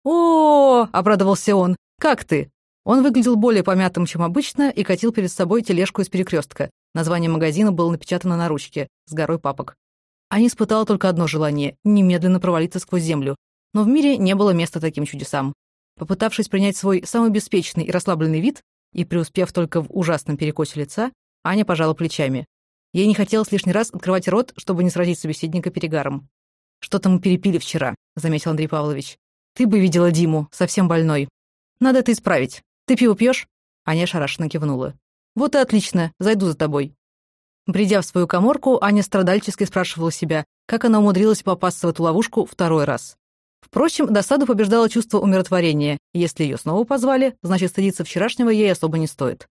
«О, обрадовался он. «Как ты?» Он выглядел более помятым, чем обычно, и катил перед собой тележку из перекрестка. Название магазина было напечатано на ручке, с горой папок. Аня испытала только одно желание — немедленно провалиться сквозь землю. Но в мире не было места таким чудесам. Попытавшись принять свой самый беспечный и расслабленный вид, и преуспев только в ужасном перекосе лица, Аня пожала плечами. Ей не хотелось лишний раз открывать рот, чтобы не сразить собеседника перегаром. «Что-то мы перепили вчера», — заметил Андрей Павлович. «Ты бы видела Диму, совсем больной. Надо это исправить. Ты пиво пьешь? Аня шарашенно кивнула. «Вот и отлично, зайду за тобой». Придя в свою коморку, Аня страдальчески спрашивала себя, как она умудрилась попасться в эту ловушку второй раз. Впрочем, досаду побеждало чувство умиротворения. Если ее снова позвали, значит, стыдиться вчерашнего ей особо не стоит.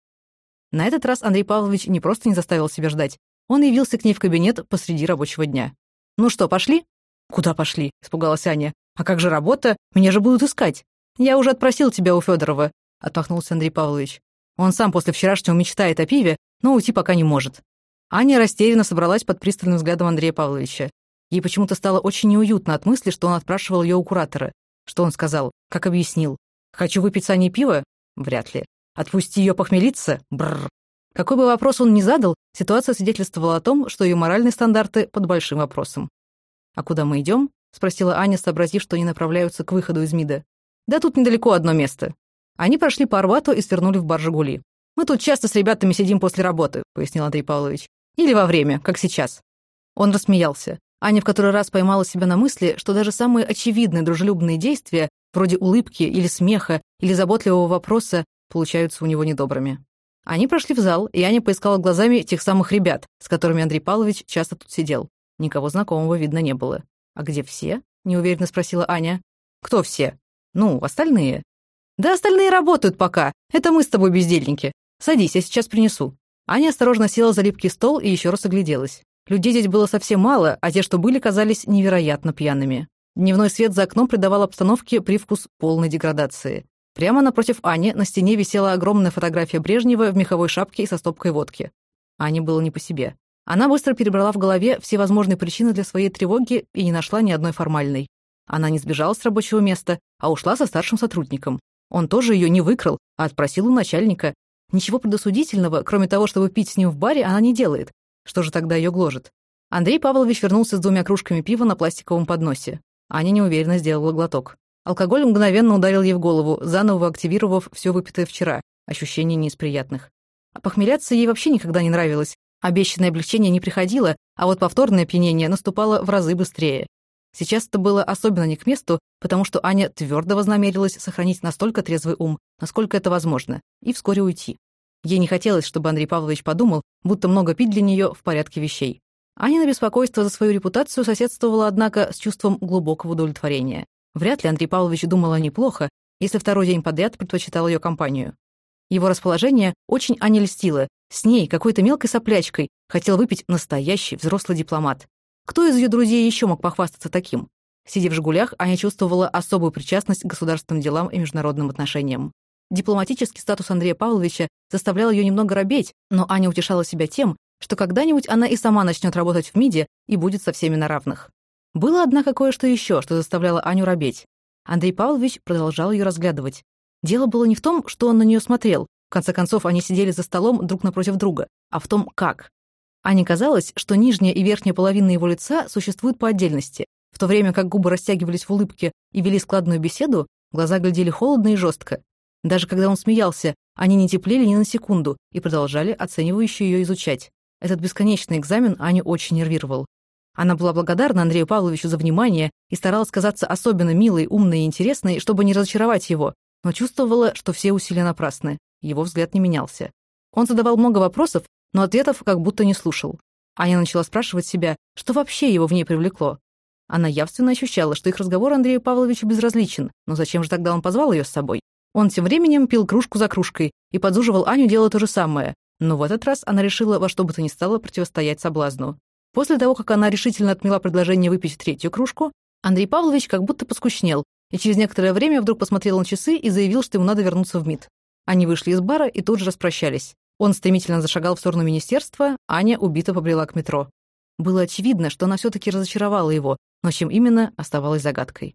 На этот раз Андрей Павлович не просто не заставил себя ждать. Он явился к ней в кабинет посреди рабочего дня. «Ну что, пошли?» «Куда пошли?» — испугалась Аня. «А как же работа? Меня же будут искать». «Я уже отпросил тебя у Федорова, отмахнулся Андрей Павлович. «Он сам после вчерашнего мечтает о пиве, но уйти пока не может». Аня растерянно собралась под пристальным взглядом Андрея Павловича. Ей почему-то стало очень неуютно от мысли, что он отпрашивал ее у куратора. Что он сказал? Как объяснил? «Хочу выпить с Аней пиво?» Вряд ли. «Отпусти ее похмелиться?» Бррр. Какой бы вопрос он ни задал, ситуация свидетельствовала о том, что ее моральные стандарты под большим вопросом. «А куда мы идем? спросила Аня, сообразив, что они направляются к выходу из МИДа. «Да тут недалеко одно место». Они прошли по Арбату и свернули в бар «Жигули». «Мы тут часто с ребятами сидим после работы», — пояснил Андрей Павлович. «Или во время, как сейчас». Он рассмеялся. Аня в который раз поймала себя на мысли, что даже самые очевидные дружелюбные действия, вроде улыбки или смеха или заботливого вопроса, получаются у него недобрыми. Они прошли в зал, и Аня поискала глазами тех самых ребят, с которыми Андрей Павлович часто тут сидел. Никого знакомого видно не было. «А где все?» — неуверенно спросила Аня. «Кто все?» «Ну, остальные». «Да остальные работают пока. Это мы с тобой бездельники. Садись, я сейчас принесу». Аня осторожно села за липкий стол и еще раз огляделась. Людей здесь было совсем мало, а те, что были, казались невероятно пьяными. Дневной свет за окном придавал обстановке привкус полной деградации. Прямо напротив Ани на стене висела огромная фотография Брежнева в меховой шапке и со стопкой водки. Ане было не по себе. Она быстро перебрала в голове все возможные причины для своей тревоги и не нашла ни одной формальной. Она не сбежала с рабочего места, а ушла со старшим сотрудником. Он тоже ее не выкрал, а отпросил у начальника. Ничего предосудительного, кроме того, чтобы пить с ним в баре, она не делает. Что же тогда ее гложет? Андрей Павлович вернулся с двумя кружками пива на пластиковом подносе. Аня неуверенно сделала глоток. Алкоголь мгновенно ударил ей в голову, заново активировав все выпитое вчера. Ощущение не из приятных. А похмеляться ей вообще никогда не нравилось. Обещанное облегчение не приходило, а вот повторное опьянение наступало в разы быстрее. Сейчас это было особенно не к месту, потому что Аня твердо вознамерилась сохранить настолько трезвый ум, насколько это возможно, и вскоре уйти. Ей не хотелось, чтобы Андрей Павлович подумал, будто много пить для нее в порядке вещей. Аня на беспокойство за свою репутацию соседствовала, однако, с чувством глубокого удовлетворения. Вряд ли Андрей Павлович думал о ней плохо, если второй день подряд предпочитал ее компанию. Его расположение очень Ане льстило. С ней, какой-то мелкой соплячкой, хотел выпить настоящий взрослый дипломат. Кто из ее друзей еще мог похвастаться таким? Сидя в «Жигулях», Аня чувствовала особую причастность к государственным делам и международным отношениям. Дипломатический статус Андрея Павловича заставлял ее немного робеть, но Аня утешала себя тем, что когда-нибудь она и сама начнет работать в МИДе и будет со всеми на равных. Было, однако, кое-что еще, что заставляло Аню робеть. Андрей Павлович продолжал ее разглядывать. Дело было не в том, что он на нее смотрел, в конце концов, они сидели за столом друг напротив друга, а в том, как. Ане казалось, что нижняя и верхняя половина его лица существуют по отдельности. В то время как губы растягивались в улыбке и вели складную беседу, глаза глядели холодно и жестко. Даже когда он смеялся, они не теплели ни на секунду и продолжали оценивающе ее изучать. Этот бесконечный экзамен Аню очень нервировал. Она была благодарна Андрею Павловичу за внимание и старалась казаться особенно милой, умной и интересной, чтобы не разочаровать его, но чувствовала, что все усилия напрасны. Его взгляд не менялся. Он задавал много вопросов, но ответов как будто не слушал. Аня начала спрашивать себя, что вообще его в ней привлекло. Она явственно ощущала, что их разговор Андрею Павловичу безразличен, но зачем же тогда он позвал ее с собой? Он тем временем пил кружку за кружкой и подзуживал Аню делать то же самое, но в этот раз она решила во что бы то ни стало противостоять соблазну. После того, как она решительно отмела предложение выпить третью кружку, Андрей Павлович как будто поскучнел и через некоторое время вдруг посмотрел на часы и заявил, что ему надо вернуться в МИД. Они вышли из бара и тут же распрощались. Он стремительно зашагал в сторону министерства, Аня убито побрела к метро. Было очевидно, что она все-таки разочаровала его, но чем именно, оставалось загадкой.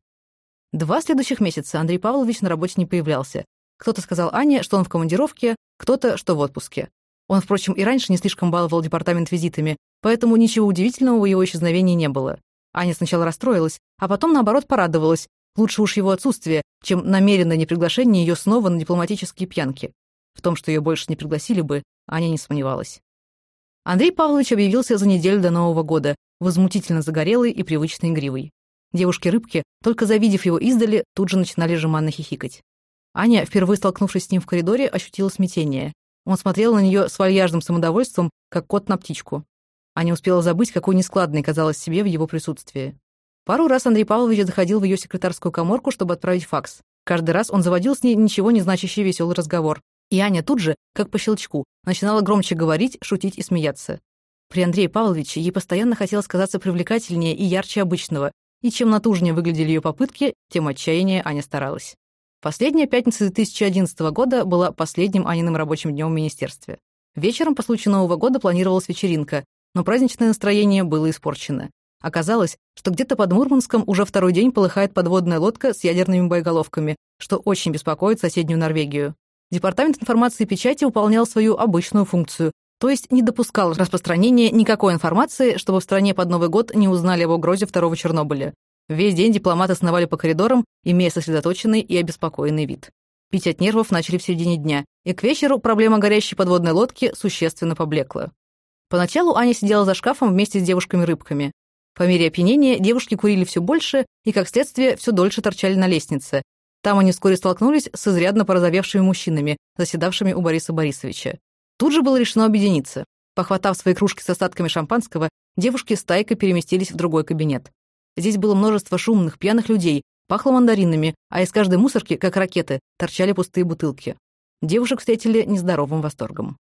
Два следующих месяца Андрей Павлович на работе не появлялся. Кто-то сказал Ане, что он в командировке, кто-то, что в отпуске. Он, впрочем, и раньше не слишком баловал департамент визитами, поэтому ничего удивительного в его исчезновении не было. Аня сначала расстроилась, а потом, наоборот, порадовалась. Лучше уж его отсутствие, чем намеренное неприглашение ее снова на дипломатические пьянки. В том, что ее больше не пригласили бы, Аня не сомневалась. Андрей Павлович объявился за неделю до Нового года, возмутительно загорелый и привычно игривый. Девушки-рыбки, только завидев его издали, тут же начинали жеманно хихикать. Аня, впервые столкнувшись с ним в коридоре, ощутила смятение. Он смотрел на нее с вальяжным самодовольством, как кот на птичку. Аня успела забыть, какой нескладной казалась себе в его присутствии. Пару раз Андрей Павлович заходил в ее секретарскую коморку, чтобы отправить факс. Каждый раз он заводил с ней ничего не значащий веселый разговор. И Аня тут же, как по щелчку, начинала громче говорить, шутить и смеяться. При Андрее Павловиче ей постоянно хотелось казаться привлекательнее и ярче обычного, и чем натужнее выглядели ее попытки, тем отчаяннее Аня старалась. Последняя пятница 2011 года была последним Аниным рабочим днем в министерстве. Вечером по случаю Нового года планировалась вечеринка, но праздничное настроение было испорчено. Оказалось, что где-то под Мурманском уже второй день полыхает подводная лодка с ядерными боеголовками, что очень беспокоит соседнюю Норвегию. Департамент информации и печати выполнял свою обычную функцию, то есть не допускал распространения никакой информации, чтобы в стране под Новый год не узнали об угрозе второго Чернобыля. Весь день дипломаты сновали по коридорам, имея сосредоточенный и обеспокоенный вид. Пить от нервов начали в середине дня, и к вечеру проблема горящей подводной лодки существенно поблекла. Поначалу Аня сидела за шкафом вместе с девушками-рыбками. По мере опьянения девушки курили все больше и, как следствие, все дольше торчали на лестнице. Там они вскоре столкнулись с изрядно порозовевшими мужчинами, заседавшими у Бориса Борисовича. Тут же было решено объединиться. Похватав свои кружки с остатками шампанского, девушки стайкой переместились в другой кабинет. Здесь было множество шумных, пьяных людей, пахло мандаринами, а из каждой мусорки, как ракеты, торчали пустые бутылки. Девушек встретили нездоровым восторгом.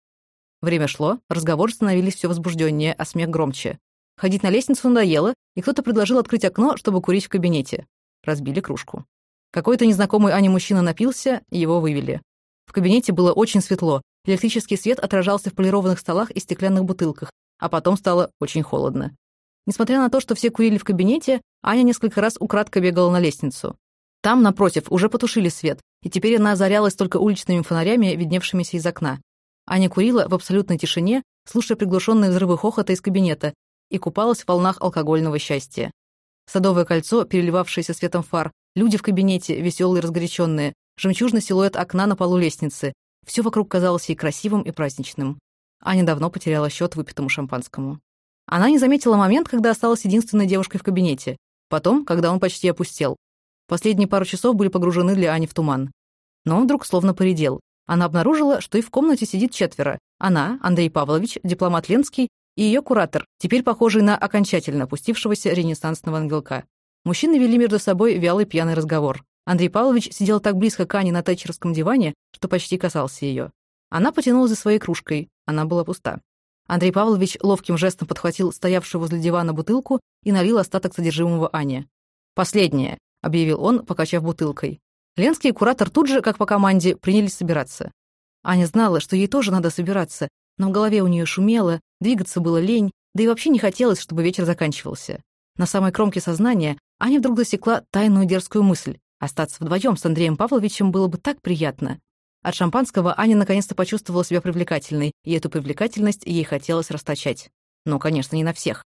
Время шло, разговоры становились все возбужденнее, а смех громче. Ходить на лестницу надоело, и кто-то предложил открыть окно, чтобы курить в кабинете. Разбили кружку. Какой-то незнакомый Ане мужчина напился, его вывели. В кабинете было очень светло, электрический свет отражался в полированных столах и стеклянных бутылках, а потом стало очень холодно. Несмотря на то, что все курили в кабинете, Аня несколько раз украдко бегала на лестницу. Там, напротив, уже потушили свет, и теперь она озарялась только уличными фонарями, видневшимися из окна. Аня курила в абсолютной тишине, слушая приглушенные взрывы хохота из кабинета, и купалась в волнах алкогольного счастья. Садовое кольцо, переливавшееся светом фар, люди в кабинете, веселые разгоряченные, жемчужный силуэт окна на полу лестницы. Все вокруг казалось ей красивым и праздничным. Аня давно потеряла счет выпитому шампанскому. Она не заметила момент, когда осталась единственной девушкой в кабинете. Потом, когда он почти опустел. Последние пару часов были погружены для Ани в туман. Но он вдруг словно поредел. Она обнаружила, что и в комнате сидит четверо. Она, Андрей Павлович, дипломат Ленский и ее куратор, теперь похожий на окончательно опустившегося ренессансного ангелка. Мужчины вели между собой вялый пьяный разговор. Андрей Павлович сидел так близко к Ане на тэтчерском диване, что почти касался ее. Она потянула за своей кружкой, она была пуста. Андрей Павлович ловким жестом подхватил стоявшую возле дивана бутылку и налил остаток содержимого Ане. «Последнее», — объявил он, покачав бутылкой. Ленский и куратор тут же, как по команде, принялись собираться. Аня знала, что ей тоже надо собираться, но в голове у нее шумело, двигаться было лень, да и вообще не хотелось, чтобы вечер заканчивался. На самой кромке сознания Аня вдруг засекла тайную дерзкую мысль. Остаться вдвоем с Андреем Павловичем было бы так приятно. От шампанского Аня наконец-то почувствовала себя привлекательной, и эту привлекательность ей хотелось расточать. Но, конечно, не на всех.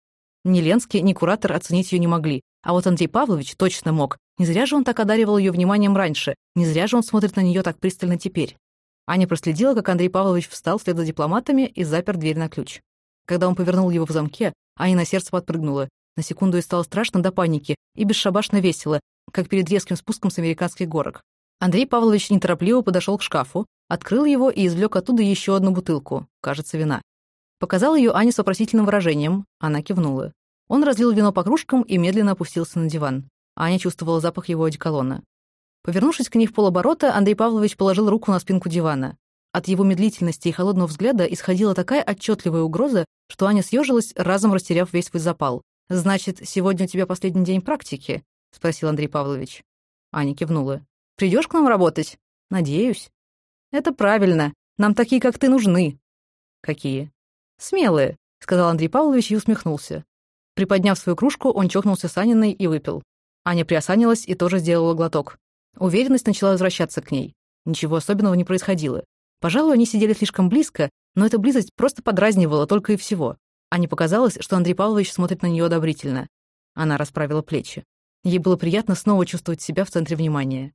Ни Ленский, ни куратор оценить ее не могли, а вот Андрей Павлович точно мог. Не зря же он так одаривал ее вниманием раньше, не зря же он смотрит на нее так пристально теперь. Аня проследила, как Андрей Павлович встал вслед за дипломатами и запер дверь на ключ. Когда он повернул его в замке, Аня на сердце подпрыгнула. На секунду ей стало страшно до паники и бесшабашно весело, как перед резким спуском с американских горок. Андрей Павлович неторопливо подошел к шкафу, открыл его и извлек оттуда еще одну бутылку, кажется, вина. Показал ее Ане с вопросительным выражением, она кивнула. Он разлил вино по кружкам и медленно опустился на диван. Аня чувствовала запах его одеколона. Повернувшись к ней в полоборота, Андрей Павлович положил руку на спинку дивана. От его медлительности и холодного взгляда исходила такая отчетливая угроза, что Аня съежилась, разом растеряв весь свой запал. «Значит, сегодня у тебя последний день практики?» — спросил Андрей Павлович. Аня кивнула. Придешь к нам работать? Надеюсь. Это правильно. Нам такие, как ты, нужны. Какие? Смелые, сказал Андрей Павлович и усмехнулся. Приподняв свою кружку, он чокнулся с Аниной и выпил. Аня приосанилась и тоже сделала глоток. Уверенность начала возвращаться к ней. Ничего особенного не происходило. Пожалуй, они сидели слишком близко, но эта близость просто подразнивала только и всего. Ане показалось, что Андрей Павлович смотрит на нее одобрительно. Она расправила плечи. Ей было приятно снова чувствовать себя в центре внимания.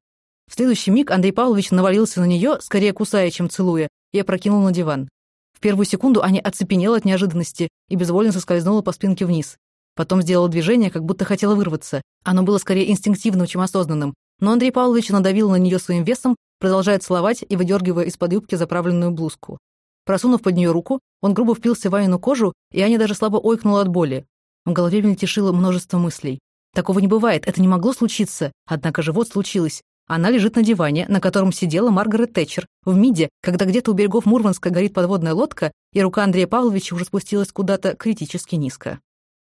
В следующий миг Андрей Павлович навалился на нее, скорее кусая, чем целуя, и опрокинул на диван. В первую секунду Аня оцепенела от неожиданности и безвольно соскользнула по спинке вниз. Потом сделала движение, как будто хотела вырваться. Оно было скорее инстинктивным, чем осознанным. Но Андрей Павлович надавил на нее своим весом, продолжая целовать и выдергивая из-под юбки заправленную блузку. Просунув под нее руку, он грубо впился в Анину кожу, и Аня даже слабо ойкнула от боли. В голове мельтешило множество мыслей. Такого не бывает, это не могло случиться. Однако же вот случилось. Она лежит на диване, на котором сидела Маргарет Тэтчер, в МИДе, когда где-то у берегов Мурманска горит подводная лодка, и рука Андрея Павловича уже спустилась куда-то критически низко.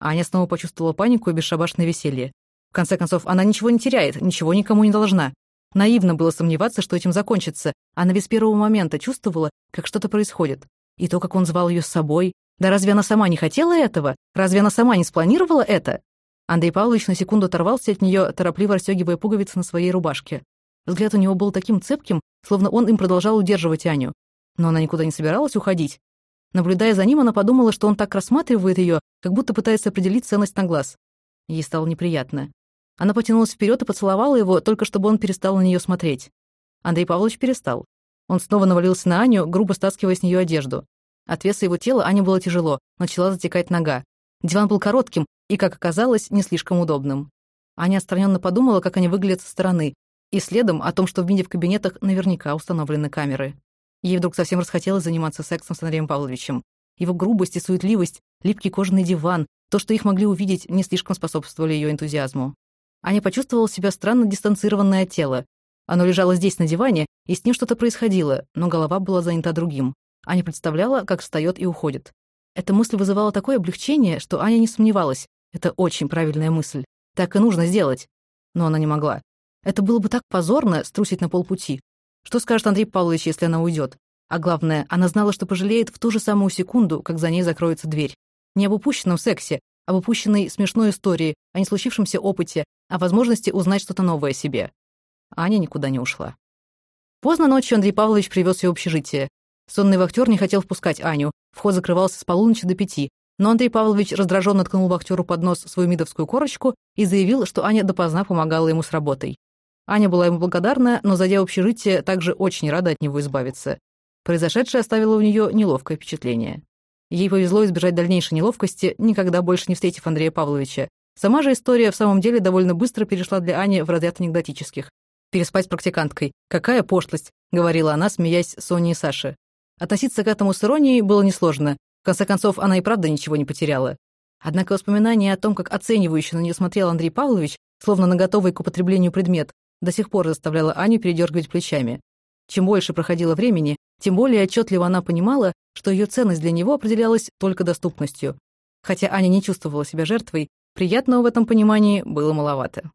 Аня снова почувствовала панику и бесшабашное веселье. В конце концов, она ничего не теряет, ничего никому не должна. Наивно было сомневаться, что этим закончится. Она без первого момента чувствовала, как что-то происходит. И то, как он звал ее с собой. Да разве она сама не хотела этого? Разве она сама не спланировала это? Андрей Павлович на секунду оторвался от нее, торопливо расстегивая пуговицы на своей рубашке. Взгляд у него был таким цепким, словно он им продолжал удерживать Аню. Но она никуда не собиралась уходить. Наблюдая за ним, она подумала, что он так рассматривает ее, как будто пытается определить ценность на глаз. Ей стало неприятно. Она потянулась вперед и поцеловала его, только чтобы он перестал на нее смотреть. Андрей Павлович перестал. Он снова навалился на Аню, грубо стаскивая с нее одежду. От веса его тела Ане было тяжело, начала затекать нога. Диван был коротким и, как оказалось, не слишком удобным. Аня отстраненно подумала, как они выглядят со стороны, и следом о том, что в МИДе в кабинетах наверняка установлены камеры. Ей вдруг совсем расхотелось заниматься сексом с Андреем Павловичем. Его грубость и суетливость, липкий кожаный диван, то, что их могли увидеть, не слишком способствовали ее энтузиазму. Аня почувствовала себя странно дистанцированное от тела. Оно лежало здесь, на диване, и с ним что-то происходило, но голова была занята другим. Аня представляла, как встает и уходит. Эта мысль вызывала такое облегчение, что Аня не сомневалась. Это очень правильная мысль. Так и нужно сделать. Но она не могла. Это было бы так позорно струсить на полпути. Что скажет Андрей Павлович, если она уйдет? А главное, она знала, что пожалеет в ту же самую секунду, как за ней закроется дверь. Не об упущенном сексе, об упущенной смешной истории, о не случившемся опыте, о возможности узнать что-то новое о себе. Аня никуда не ушла. Поздно ночью Андрей Павлович привез ее в общежитие. Сонный вахтер не хотел впускать Аню. Вход закрывался с полуночи до пяти. Но Андрей Павлович раздраженно ткнул вахтеру под нос свою мидовскую корочку и заявил, что Аня допоздна помогала ему с работой. Аня была ему благодарна, но, зайдя в общежитие, также очень рада от него избавиться. Произошедшее оставило у нее неловкое впечатление. Ей повезло избежать дальнейшей неловкости, никогда больше не встретив Андрея Павловича. Сама же история в самом деле довольно быстро перешла для Ани в разряд анекдотических. «Переспать с практиканткой. Какая пошлость!» — говорила она, смеясь Соне и Саше. Относиться к этому с иронией было несложно. В конце концов, она и правда ничего не потеряла. Однако воспоминание о том, как оценивающе на нее смотрел Андрей Павлович, словно на готовый к употреблению предмет, до сих пор заставляло Аню передергивать плечами. Чем больше проходило времени, тем более отчетливо она понимала, что ее ценность для него определялась только доступностью. Хотя Аня не чувствовала себя жертвой, приятного в этом понимании было маловато.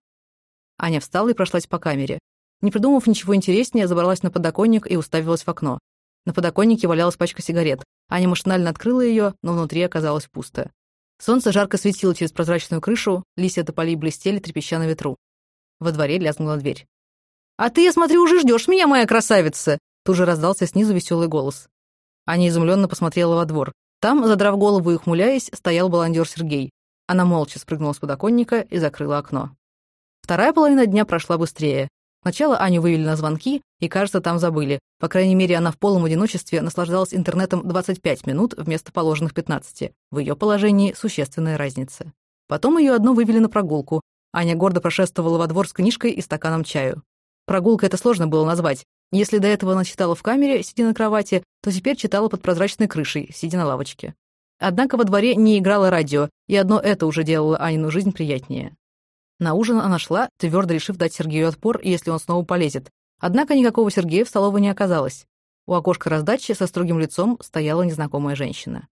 Аня встала и прошлась по камере. Не придумав ничего интереснее, забралась на подоконник и уставилась в окно. На подоконнике валялась пачка сигарет. Аня машинально открыла ее, но внутри оказалось пусто. Солнце жарко светило через прозрачную крышу, листья тополей блестели, трепеща на ветру. Во дворе лязгнула дверь. «А ты, я смотрю, уже ждешь меня, моя красавица!» Тут же раздался снизу веселый голос. Аня изумленно посмотрела во двор. Там, задрав голову и ухмыляясь, стоял баландер Сергей. Она молча спрыгнула с подоконника и закрыла окно. Вторая половина дня прошла быстрее. Сначала Аню вывели на звонки, и, кажется, там забыли. По крайней мере, она в полном одиночестве наслаждалась интернетом 25 минут вместо положенных 15. В ее положении существенная разница. Потом ее одну вывели на прогулку. Аня гордо прошествовала во двор с книжкой и стаканом чаю. Прогулка это сложно было назвать. Если до этого она читала в камере, сидя на кровати, то теперь читала под прозрачной крышей, сидя на лавочке. Однако во дворе не играло радио, и одно это уже делало Анину жизнь приятнее. На ужин она шла, твердо решив дать Сергею отпор, если он снова полезет. Однако никакого Сергея в столовой не оказалось. У окошка раздачи со строгим лицом стояла незнакомая женщина.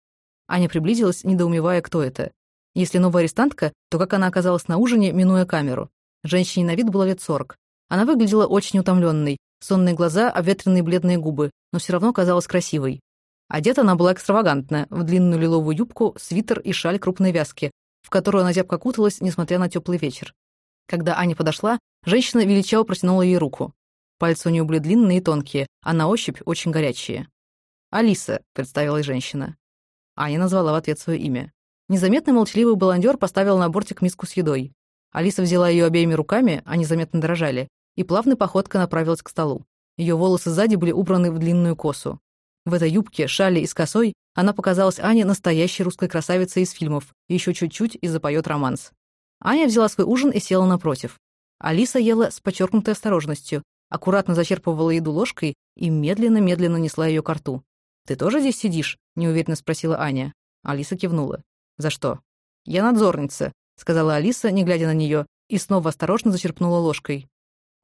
Аня приблизилась, недоумевая, кто это. Если новая арестантка, то как она оказалась на ужине, минуя камеру? Женщине на вид было лет сорок. Она выглядела очень утомленной, сонные глаза, обветренные бледные губы, но все равно казалась красивой. Одета она была экстравагантно, в длинную лиловую юбку, свитер и шаль крупной вязки, в которую она зябко куталась, несмотря на теплый вечер. Когда Аня подошла, женщина величаво протянула ей руку. Пальцы у нее были длинные и тонкие, а на ощупь очень горячие. «Алиса», — представилась женщина. Аня назвала в ответ свое имя. Незаметный молчаливый баландер поставил на бортик миску с едой. Алиса взяла ее обеими руками, они заметно дрожали, и плавной походкой направилась к столу. Ее волосы сзади были убраны в длинную косу. В этой юбке, шале и с косой она показалась Ане настоящей русской красавицей из фильмов, еще чуть-чуть и запоет романс. Аня взяла свой ужин и села напротив. Алиса ела с подчеркнутой осторожностью, аккуратно зачерпывала еду ложкой и медленно-медленно несла ее к рту. «Ты тоже здесь сидишь?» — неуверенно спросила Аня. Алиса кивнула. «За что?» «Я надзорница», — сказала Алиса, не глядя на нее, и снова осторожно зачерпнула ложкой.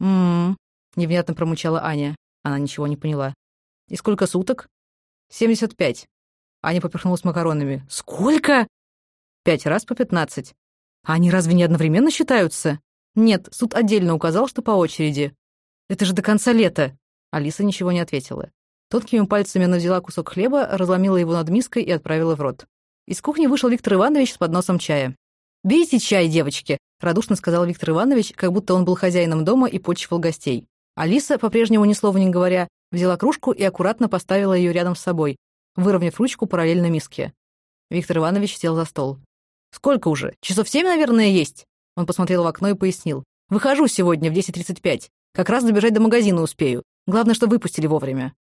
«М-м-м», невнятно промычала Аня. Она ничего не поняла. «И сколько суток?» «Семьдесят пять». Аня поперхнулась макаронами. «Сколько?» «Пять раз по пятнадцать». «А они разве не одновременно считаются?» «Нет, суд отдельно указал, что по очереди». «Это же до конца лета!» Алиса ничего не ответила. Тонкими пальцами она взяла кусок хлеба, разломила его над миской и отправила в рот. Из кухни вышел Виктор Иванович с подносом чая. «Берите чай, девочки», — радушно сказал Виктор Иванович, как будто он был хозяином дома и почивал гостей. Алиса, по-прежнему ни слова не говоря, взяла кружку и аккуратно поставила ее рядом с собой, выровняв ручку параллельно миске. Виктор Иванович сел за стол. «Сколько уже? Часов семь, наверное, есть?» Он посмотрел в окно и пояснил. «Выхожу сегодня в 10.35. Как раз добежать до магазина успею. Главное, что выпустили вовремя».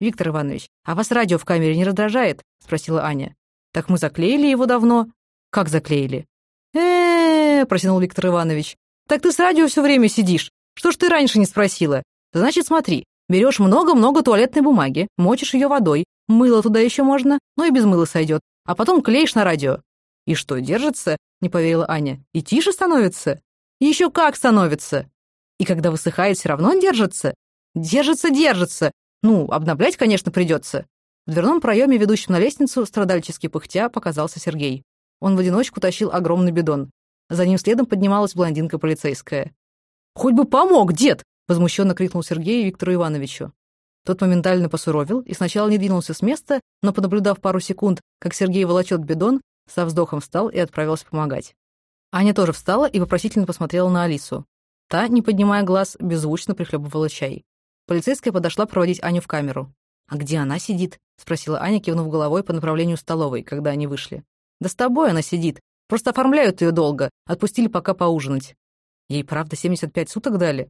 «Виктор Иванович, а вас радио в камере не раздражает?» — спросила Аня. «Так мы заклеили его давно». «Как заклеили?» Э протянул Виктор Иванович. «Так ты с радио все время сидишь. Что ж ты раньше не спросила? Значит, смотри, берешь много-много туалетной бумаги, мочишь ее водой, мыло туда еще можно, но и без мыла сойдет, а потом клеишь на радио». «И что, держится?» — не поверила Аня. «И тише становится?» «Еще как становится!» «И когда высыхает, все равно держится?» «Держится, держится! Ну, обновлять, конечно, придется!» В дверном проеме, ведущем на лестницу, страдальчески пыхтя, показался Сергей. Он в одиночку тащил огромный бидон. За ним следом поднималась блондинка полицейская. «Хоть бы помог, дед!» — возмущенно крикнул Сергей Виктору Ивановичу. Тот моментально посуровил и сначала не двинулся с места, но, понаблюдав пару секунд, как Сергей волочет бидон, со вздохом встал и отправился помогать. Аня тоже встала и вопросительно посмотрела на Алису. Та, не поднимая глаз, беззвучно прихлебывала чай. Полицейская подошла проводить Аню в камеру. «А где она сидит?» — спросила Аня, кивнув головой по направлению столовой, когда они вышли. Да с тобой она сидит. Просто оформляют ее долго. Отпустили пока поужинать. Ей правда 75 суток дали?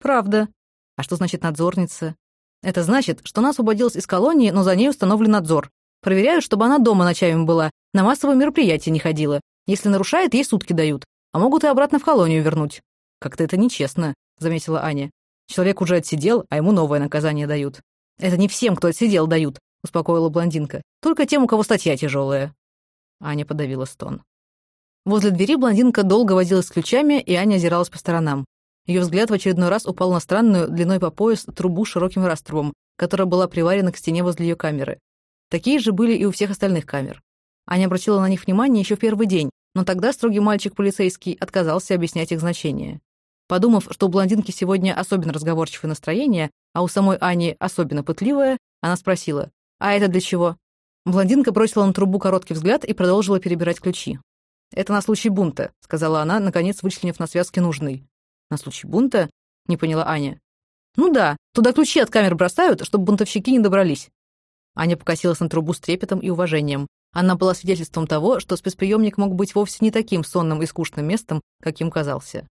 Правда. А что значит надзорница? Это значит, что она освободилась из колонии, но за ней установлен надзор. Проверяют, чтобы она дома ночами была, на массовые мероприятия не ходила. Если нарушает, ей сутки дают, а могут и обратно в колонию вернуть. Как-то это нечестно, заметила Аня. Человек уже отсидел, а ему новое наказание дают. Это не всем, кто отсидел, дают, успокоила блондинка. Только тем, у кого статья тяжелая. Аня подавила стон. Возле двери блондинка долго возилась с ключами, и Аня озиралась по сторонам. Ее взгляд в очередной раз упал на странную, длиной по пояс, трубу с широким раструбом, которая была приварена к стене возле ее камеры. Такие же были и у всех остальных камер. Аня обратила на них внимание еще в первый день, но тогда строгий мальчик-полицейский отказался объяснять их значение. Подумав, что у блондинки сегодня особенно разговорчивое настроение, а у самой Ани особенно пытливое, она спросила, «А это для чего?» Блондинка бросила на трубу короткий взгляд и продолжила перебирать ключи. «Это на случай бунта», — сказала она, наконец вычленив на связке нужный. «На случай бунта?» — не поняла Аня. «Ну да, туда ключи от камер бросают, чтобы бунтовщики не добрались». Аня покосилась на трубу с трепетом и уважением. Она была свидетельством того, что спецприемник мог быть вовсе не таким сонным и скучным местом, каким казался.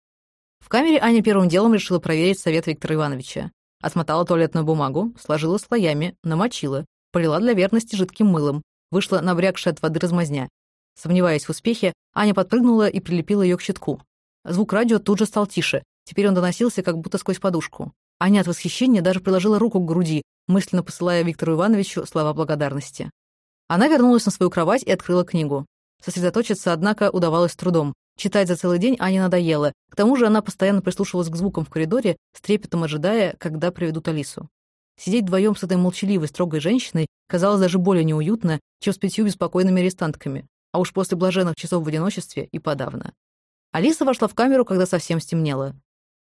В камере Аня первым делом решила проверить совет Виктора Ивановича. Отмотала туалетную бумагу, сложила слоями, намочила, полила для верности жидким мылом, вышла набрякшая от воды размазня. Сомневаясь в успехе, Аня подпрыгнула и прилепила ее к щитку. Звук радио тут же стал тише, теперь он доносился как будто сквозь подушку. Аня от восхищения даже приложила руку к груди, мысленно посылая Виктору Ивановичу слова благодарности. Она вернулась на свою кровать и открыла книгу. Сосредоточиться, однако, удавалось трудом. Читать за целый день Ане надоело. К тому же она постоянно прислушивалась к звукам в коридоре, с трепетом ожидая, когда приведут Алису. Сидеть вдвоем с этой молчаливой, строгой женщиной казалось даже более неуютно, чем с пятью беспокойными арестантками, а уж после блаженных часов в одиночестве и подавно. Алиса вошла в камеру, когда совсем стемнело.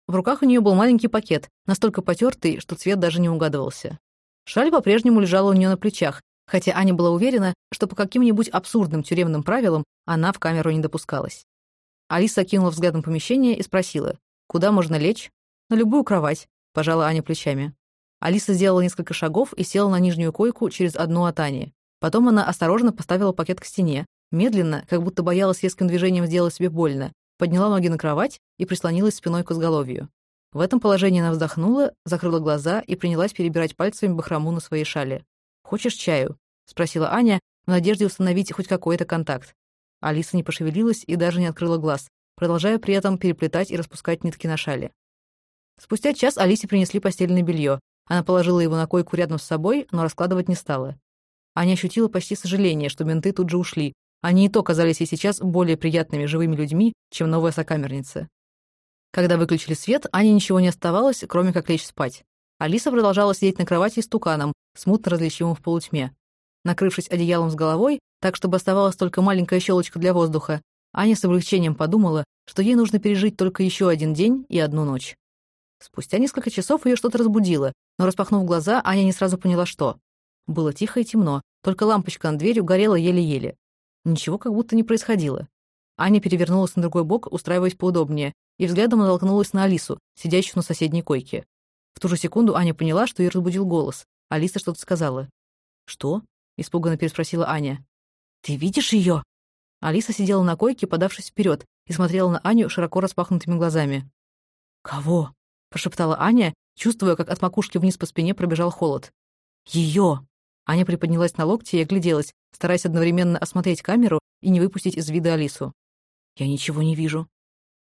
В руках у нее был маленький пакет, настолько потертый, что цвет даже не угадывался. Шаль по-прежнему лежала у нее на плечах, хотя Аня была уверена, что по каким-нибудь абсурдным тюремным правилам она в камеру не допускалась. Алиса кинула взглядом помещение и спросила, куда можно лечь? На любую кровать, пожала Аня плечами. Алиса сделала несколько шагов и села на нижнюю койку через одну от Ани. Потом она осторожно поставила пакет к стене, медленно, как будто боялась резким движением сделать себе больно, подняла ноги на кровать и прислонилась спиной к изголовью. В этом положении она вздохнула, закрыла глаза и принялась перебирать пальцами бахрому на своей шале. «Хочешь чаю?» — спросила Аня, в надежде установить хоть какой-то контакт. Алиса не пошевелилась и даже не открыла глаз, продолжая при этом переплетать и распускать нитки на шале. Спустя час Алисе принесли постельное белье. Она положила его на койку рядом с собой, но раскладывать не стала. Аня ощутила почти сожаление, что менты тут же ушли. Они и то казались ей сейчас более приятными живыми людьми, чем новая сокамерница. Когда выключили свет, Ане ничего не оставалось, кроме как лечь спать. Алиса продолжала сидеть на кровати с туканом, смутно различимым в полутьме. Накрывшись одеялом с головой, так, чтобы оставалась только маленькая щелочка для воздуха, Аня с облегчением подумала, что ей нужно пережить только еще один день и одну ночь. Спустя несколько часов ее что-то разбудило, но, распахнув глаза, Аня не сразу поняла, что. Было тихо и темно, только лампочка над дверью горела еле-еле. Ничего как будто не происходило. Аня перевернулась на другой бок, устраиваясь поудобнее, и взглядом натолкнулась на Алису, сидящую на соседней койке. В ту же секунду Аня поняла, что ее разбудил голос. Алиса что-то сказала. «Что?» — испуганно переспросила Аня. «Ты видишь ее?» Алиса сидела на койке, подавшись вперед, и смотрела на Аню широко распахнутыми глазами. «Кого?» — прошептала Аня, чувствуя, как от макушки вниз по спине пробежал холод. «Ее!» Аня приподнялась на локте и огляделась, стараясь одновременно осмотреть камеру и не выпустить из вида Алису. «Я ничего не вижу».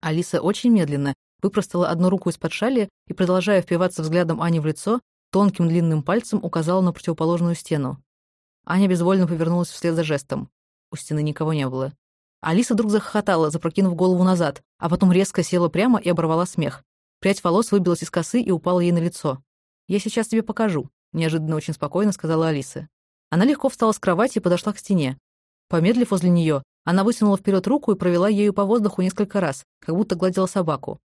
Алиса очень медленно, выпростала одну руку из-под шали и, продолжая впиваться взглядом Ани в лицо, тонким длинным пальцем указала на противоположную стену. Аня безвольно повернулась вслед за жестом. У стены никого не было. Алиса вдруг захохотала, запрокинув голову назад, а потом резко села прямо и оборвала смех. Прядь волос выбилась из косы и упала ей на лицо. «Я сейчас тебе покажу», — неожиданно очень спокойно сказала Алиса. Она легко встала с кровати и подошла к стене. Помедлив возле нее, она вытянула вперед руку и провела ею по воздуху несколько раз, как будто гладила собаку.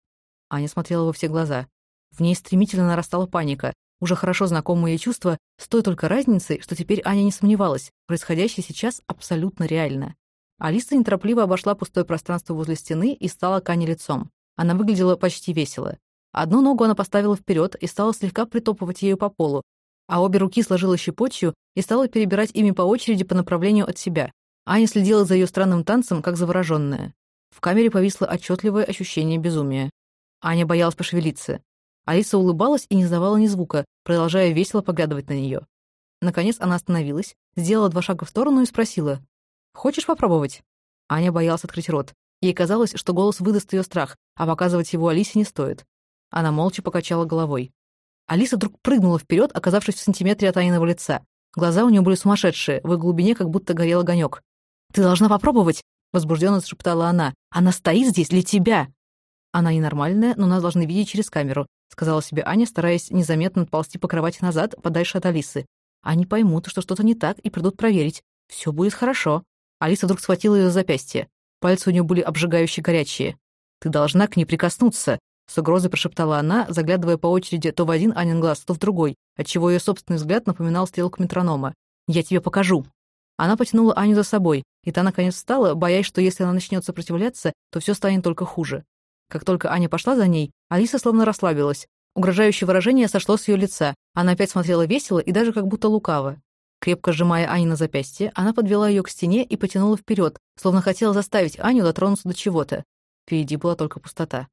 Аня смотрела во все глаза. В ней стремительно нарастала паника. Уже хорошо знакомое ей чувство, с той только разницей, что теперь Аня не сомневалась, происходящее сейчас абсолютно реально. Алиса неторопливо обошла пустое пространство возле стены и стала к Ане лицом. Она выглядела почти весело. Одну ногу она поставила вперед и стала слегка притопывать ею по полу, а обе руки сложила щепотью и стала перебирать ими по очереди по направлению от себя. Аня следила за ее странным танцем, как завороженная. В камере повисло отчетливое ощущение безумия. Аня боялась пошевелиться. Алиса улыбалась и не издавала ни звука, продолжая весело поглядывать на нее. Наконец она остановилась, сделала два шага в сторону и спросила. «Хочешь попробовать?» Аня боялась открыть рот. Ей казалось, что голос выдаст ее страх, а показывать его Алисе не стоит. Она молча покачала головой. Алиса вдруг прыгнула вперед, оказавшись в сантиметре от Аниного лица. Глаза у нее были сумасшедшие, в их глубине как будто горел огонек. «Ты должна попробовать!» — возбужденно зашептала она. «Она стоит здесь для тебя!» «Она ненормальная, но нас должны видеть через камеру», — сказала себе Аня, стараясь незаметно ползти по кровати назад, подальше от Алисы. «Они поймут, что что-то не так, и придут проверить. Все будет хорошо». Алиса вдруг схватила ее за запястье. Пальцы у нее были обжигающе горячие. «Ты должна к ней прикоснуться», с угрозой прошептала она, заглядывая по очереди то в один Анин глаз, то в другой, отчего ее собственный взгляд напоминал стрелку метронома. «Я тебе покажу!» Она потянула Аню за собой, и та наконец встала, боясь, что если она начнет сопротивляться, то все станет только хуже. Как только Аня пошла за ней, Алиса словно расслабилась. Угрожающее выражение сошло с ее лица. Она опять смотрела весело и даже как будто лукаво. Крепко сжимая Ани на запястье, она подвела ее к стене и потянула вперед, словно хотела заставить Аню дотронуться до чего-то. Впереди была только пустота.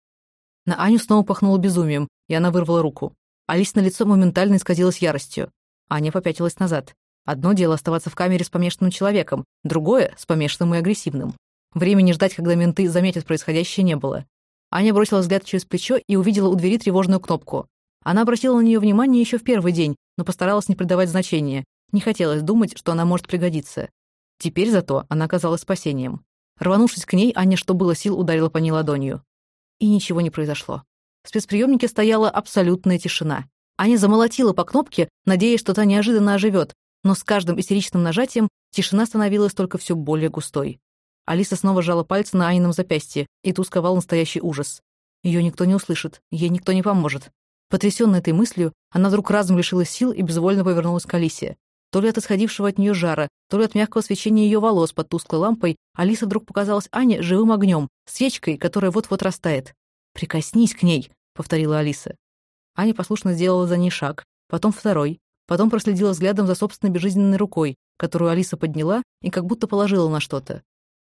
На Аню снова пахнуло безумием, и она вырвала руку. Алис на лицо моментально исказилась яростью. Аня попятилась назад. Одно дело оставаться в камере с помешанным человеком, другое — с помешанным и агрессивным. Времени ждать, когда менты заметят происходящее, не было. Аня бросила взгляд через плечо и увидела у двери тревожную кнопку. Она обратила на нее внимание еще в первый день, но постаралась не придавать значения. Не хотелось думать, что она может пригодиться. Теперь зато она оказалась спасением. Рванувшись к ней, Аня, что было сил, ударила по ней ладонью и ничего не произошло. В спецприемнике стояла абсолютная тишина. Аня замолотила по кнопке, надеясь, что та неожиданно оживет, но с каждым истеричным нажатием тишина становилась только все более густой. Алиса снова сжала пальцы на Анином запястье, и тусковал настоящий ужас. Ее никто не услышит, ей никто не поможет. Потрясённая этой мыслью, она вдруг разом лишилась сил и безвольно повернулась к Алисе. То ли от исходившего от нее жара, то ли от мягкого свечения ее волос под тусклой лампой, Алиса вдруг показалась Ане живым огнем, свечкой, которая вот-вот растает. «Прикоснись к ней», — повторила Алиса. Аня послушно сделала за ней шаг, потом второй, потом проследила взглядом за собственной безжизненной рукой, которую Алиса подняла и как будто положила на что-то.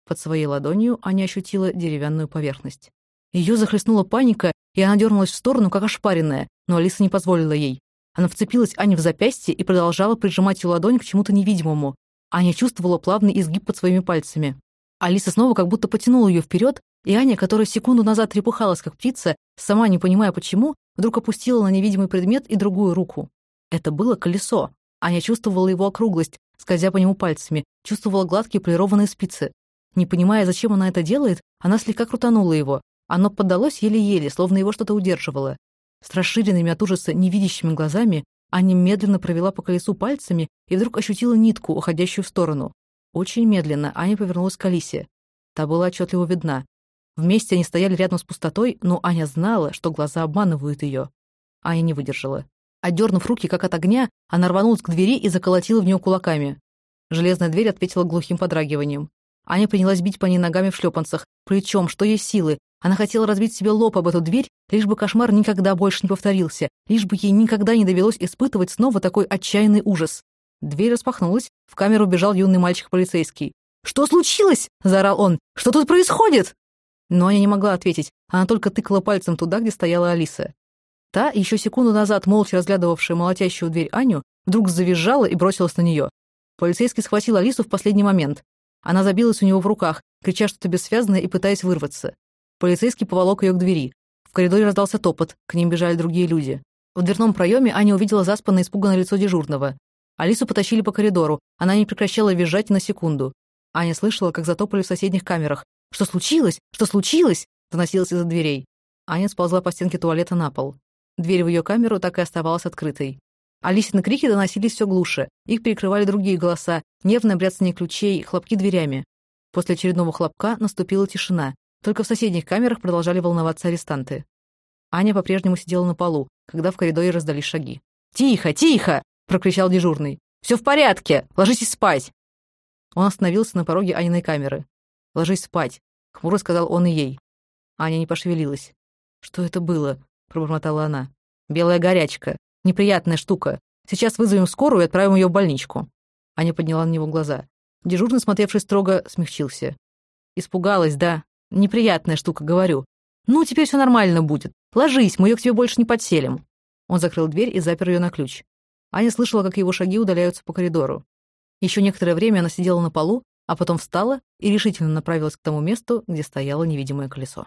Под своей ладонью Аня ощутила деревянную поверхность. Ее захлестнула паника, и она дернулась в сторону, как ошпаренная, но Алиса не позволила ей. Она вцепилась Ане в запястье и продолжала прижимать ее ладонь к чему-то невидимому. Аня чувствовала плавный изгиб под своими пальцами. Алиса снова как будто потянула ее вперед, и Аня, которая секунду назад трепухалась, как птица, сама не понимая почему, вдруг опустила на невидимый предмет и другую руку. Это было колесо. Аня чувствовала его округлость, скользя по нему пальцами, чувствовала гладкие полированные спицы. Не понимая, зачем она это делает, она слегка крутанула его. Оно поддалось еле-еле, словно его что-то удерживало. С расширенными от ужаса невидящими глазами Аня медленно провела по колесу пальцами и вдруг ощутила нитку, уходящую в сторону. Очень медленно Аня повернулась к Алисе. Та была отчетливо видна. Вместе они стояли рядом с пустотой, но Аня знала, что глаза обманывают ее. Аня не выдержала. Отдернув руки, как от огня, она рванулась к двери и заколотила в нее кулаками. Железная дверь ответила глухим подрагиванием. Аня принялась бить по ней ногами в шлепанцах, плечом, что есть силы, она хотела разбить себе лоб об эту дверь, лишь бы кошмар никогда больше не повторился, лишь бы ей никогда не довелось испытывать снова такой отчаянный ужас. Дверь распахнулась, в камеру бежал юный мальчик-полицейский. «Что случилось?» — заорал он. «Что тут происходит?» Но я не могла ответить, она только тыкала пальцем туда, где стояла Алиса. Та, еще секунду назад молча разглядывавшая молотящую дверь Аню, вдруг завизжала и бросилась на нее. Полицейский схватил Алису в последний момент. Она забилась у него в руках, крича что-то бессвязное и пытаясь вырваться. Полицейский поволок ее к двери. В коридоре раздался топот, к ним бежали другие люди. В дверном проеме Аня увидела заспанное испуганное лицо дежурного. Алису потащили по коридору, она не прекращала визжать на секунду. Аня слышала, как затопали в соседних камерах. «Что случилось? Что случилось?» — доносилось из-за дверей. Аня сползла по стенке туалета на пол. Дверь в ее камеру так и оставалась открытой. Алисины крики доносились все глуше. Их перекрывали другие голоса, нервное бряцание ключей, хлопки дверями. После очередного хлопка наступила тишина. Только в соседних камерах продолжали волноваться арестанты. Аня по-прежнему сидела на полу, когда в коридоре раздались шаги. «Тихо, тихо!» — прокричал дежурный. «Все в порядке! Ложитесь спать!» Он остановился на пороге Аниной камеры. «Ложись спать», — хмуро сказал он и ей. Аня не пошевелилась. «Что это было?» — пробормотала она. «Белая горячка. Неприятная штука. Сейчас вызовем скорую и отправим ее в больничку». Аня подняла на него глаза. Дежурный, смотревший строго, смягчился. «Испугалась, да? Неприятная штука, говорю. «Ну, теперь все нормально будет. Ложись, мы ее к тебе больше не подселим». Он закрыл дверь и запер ее на ключ. Аня слышала, как его шаги удаляются по коридору. Еще некоторое время она сидела на полу, а потом встала и решительно направилась к тому месту, где стояло невидимое колесо.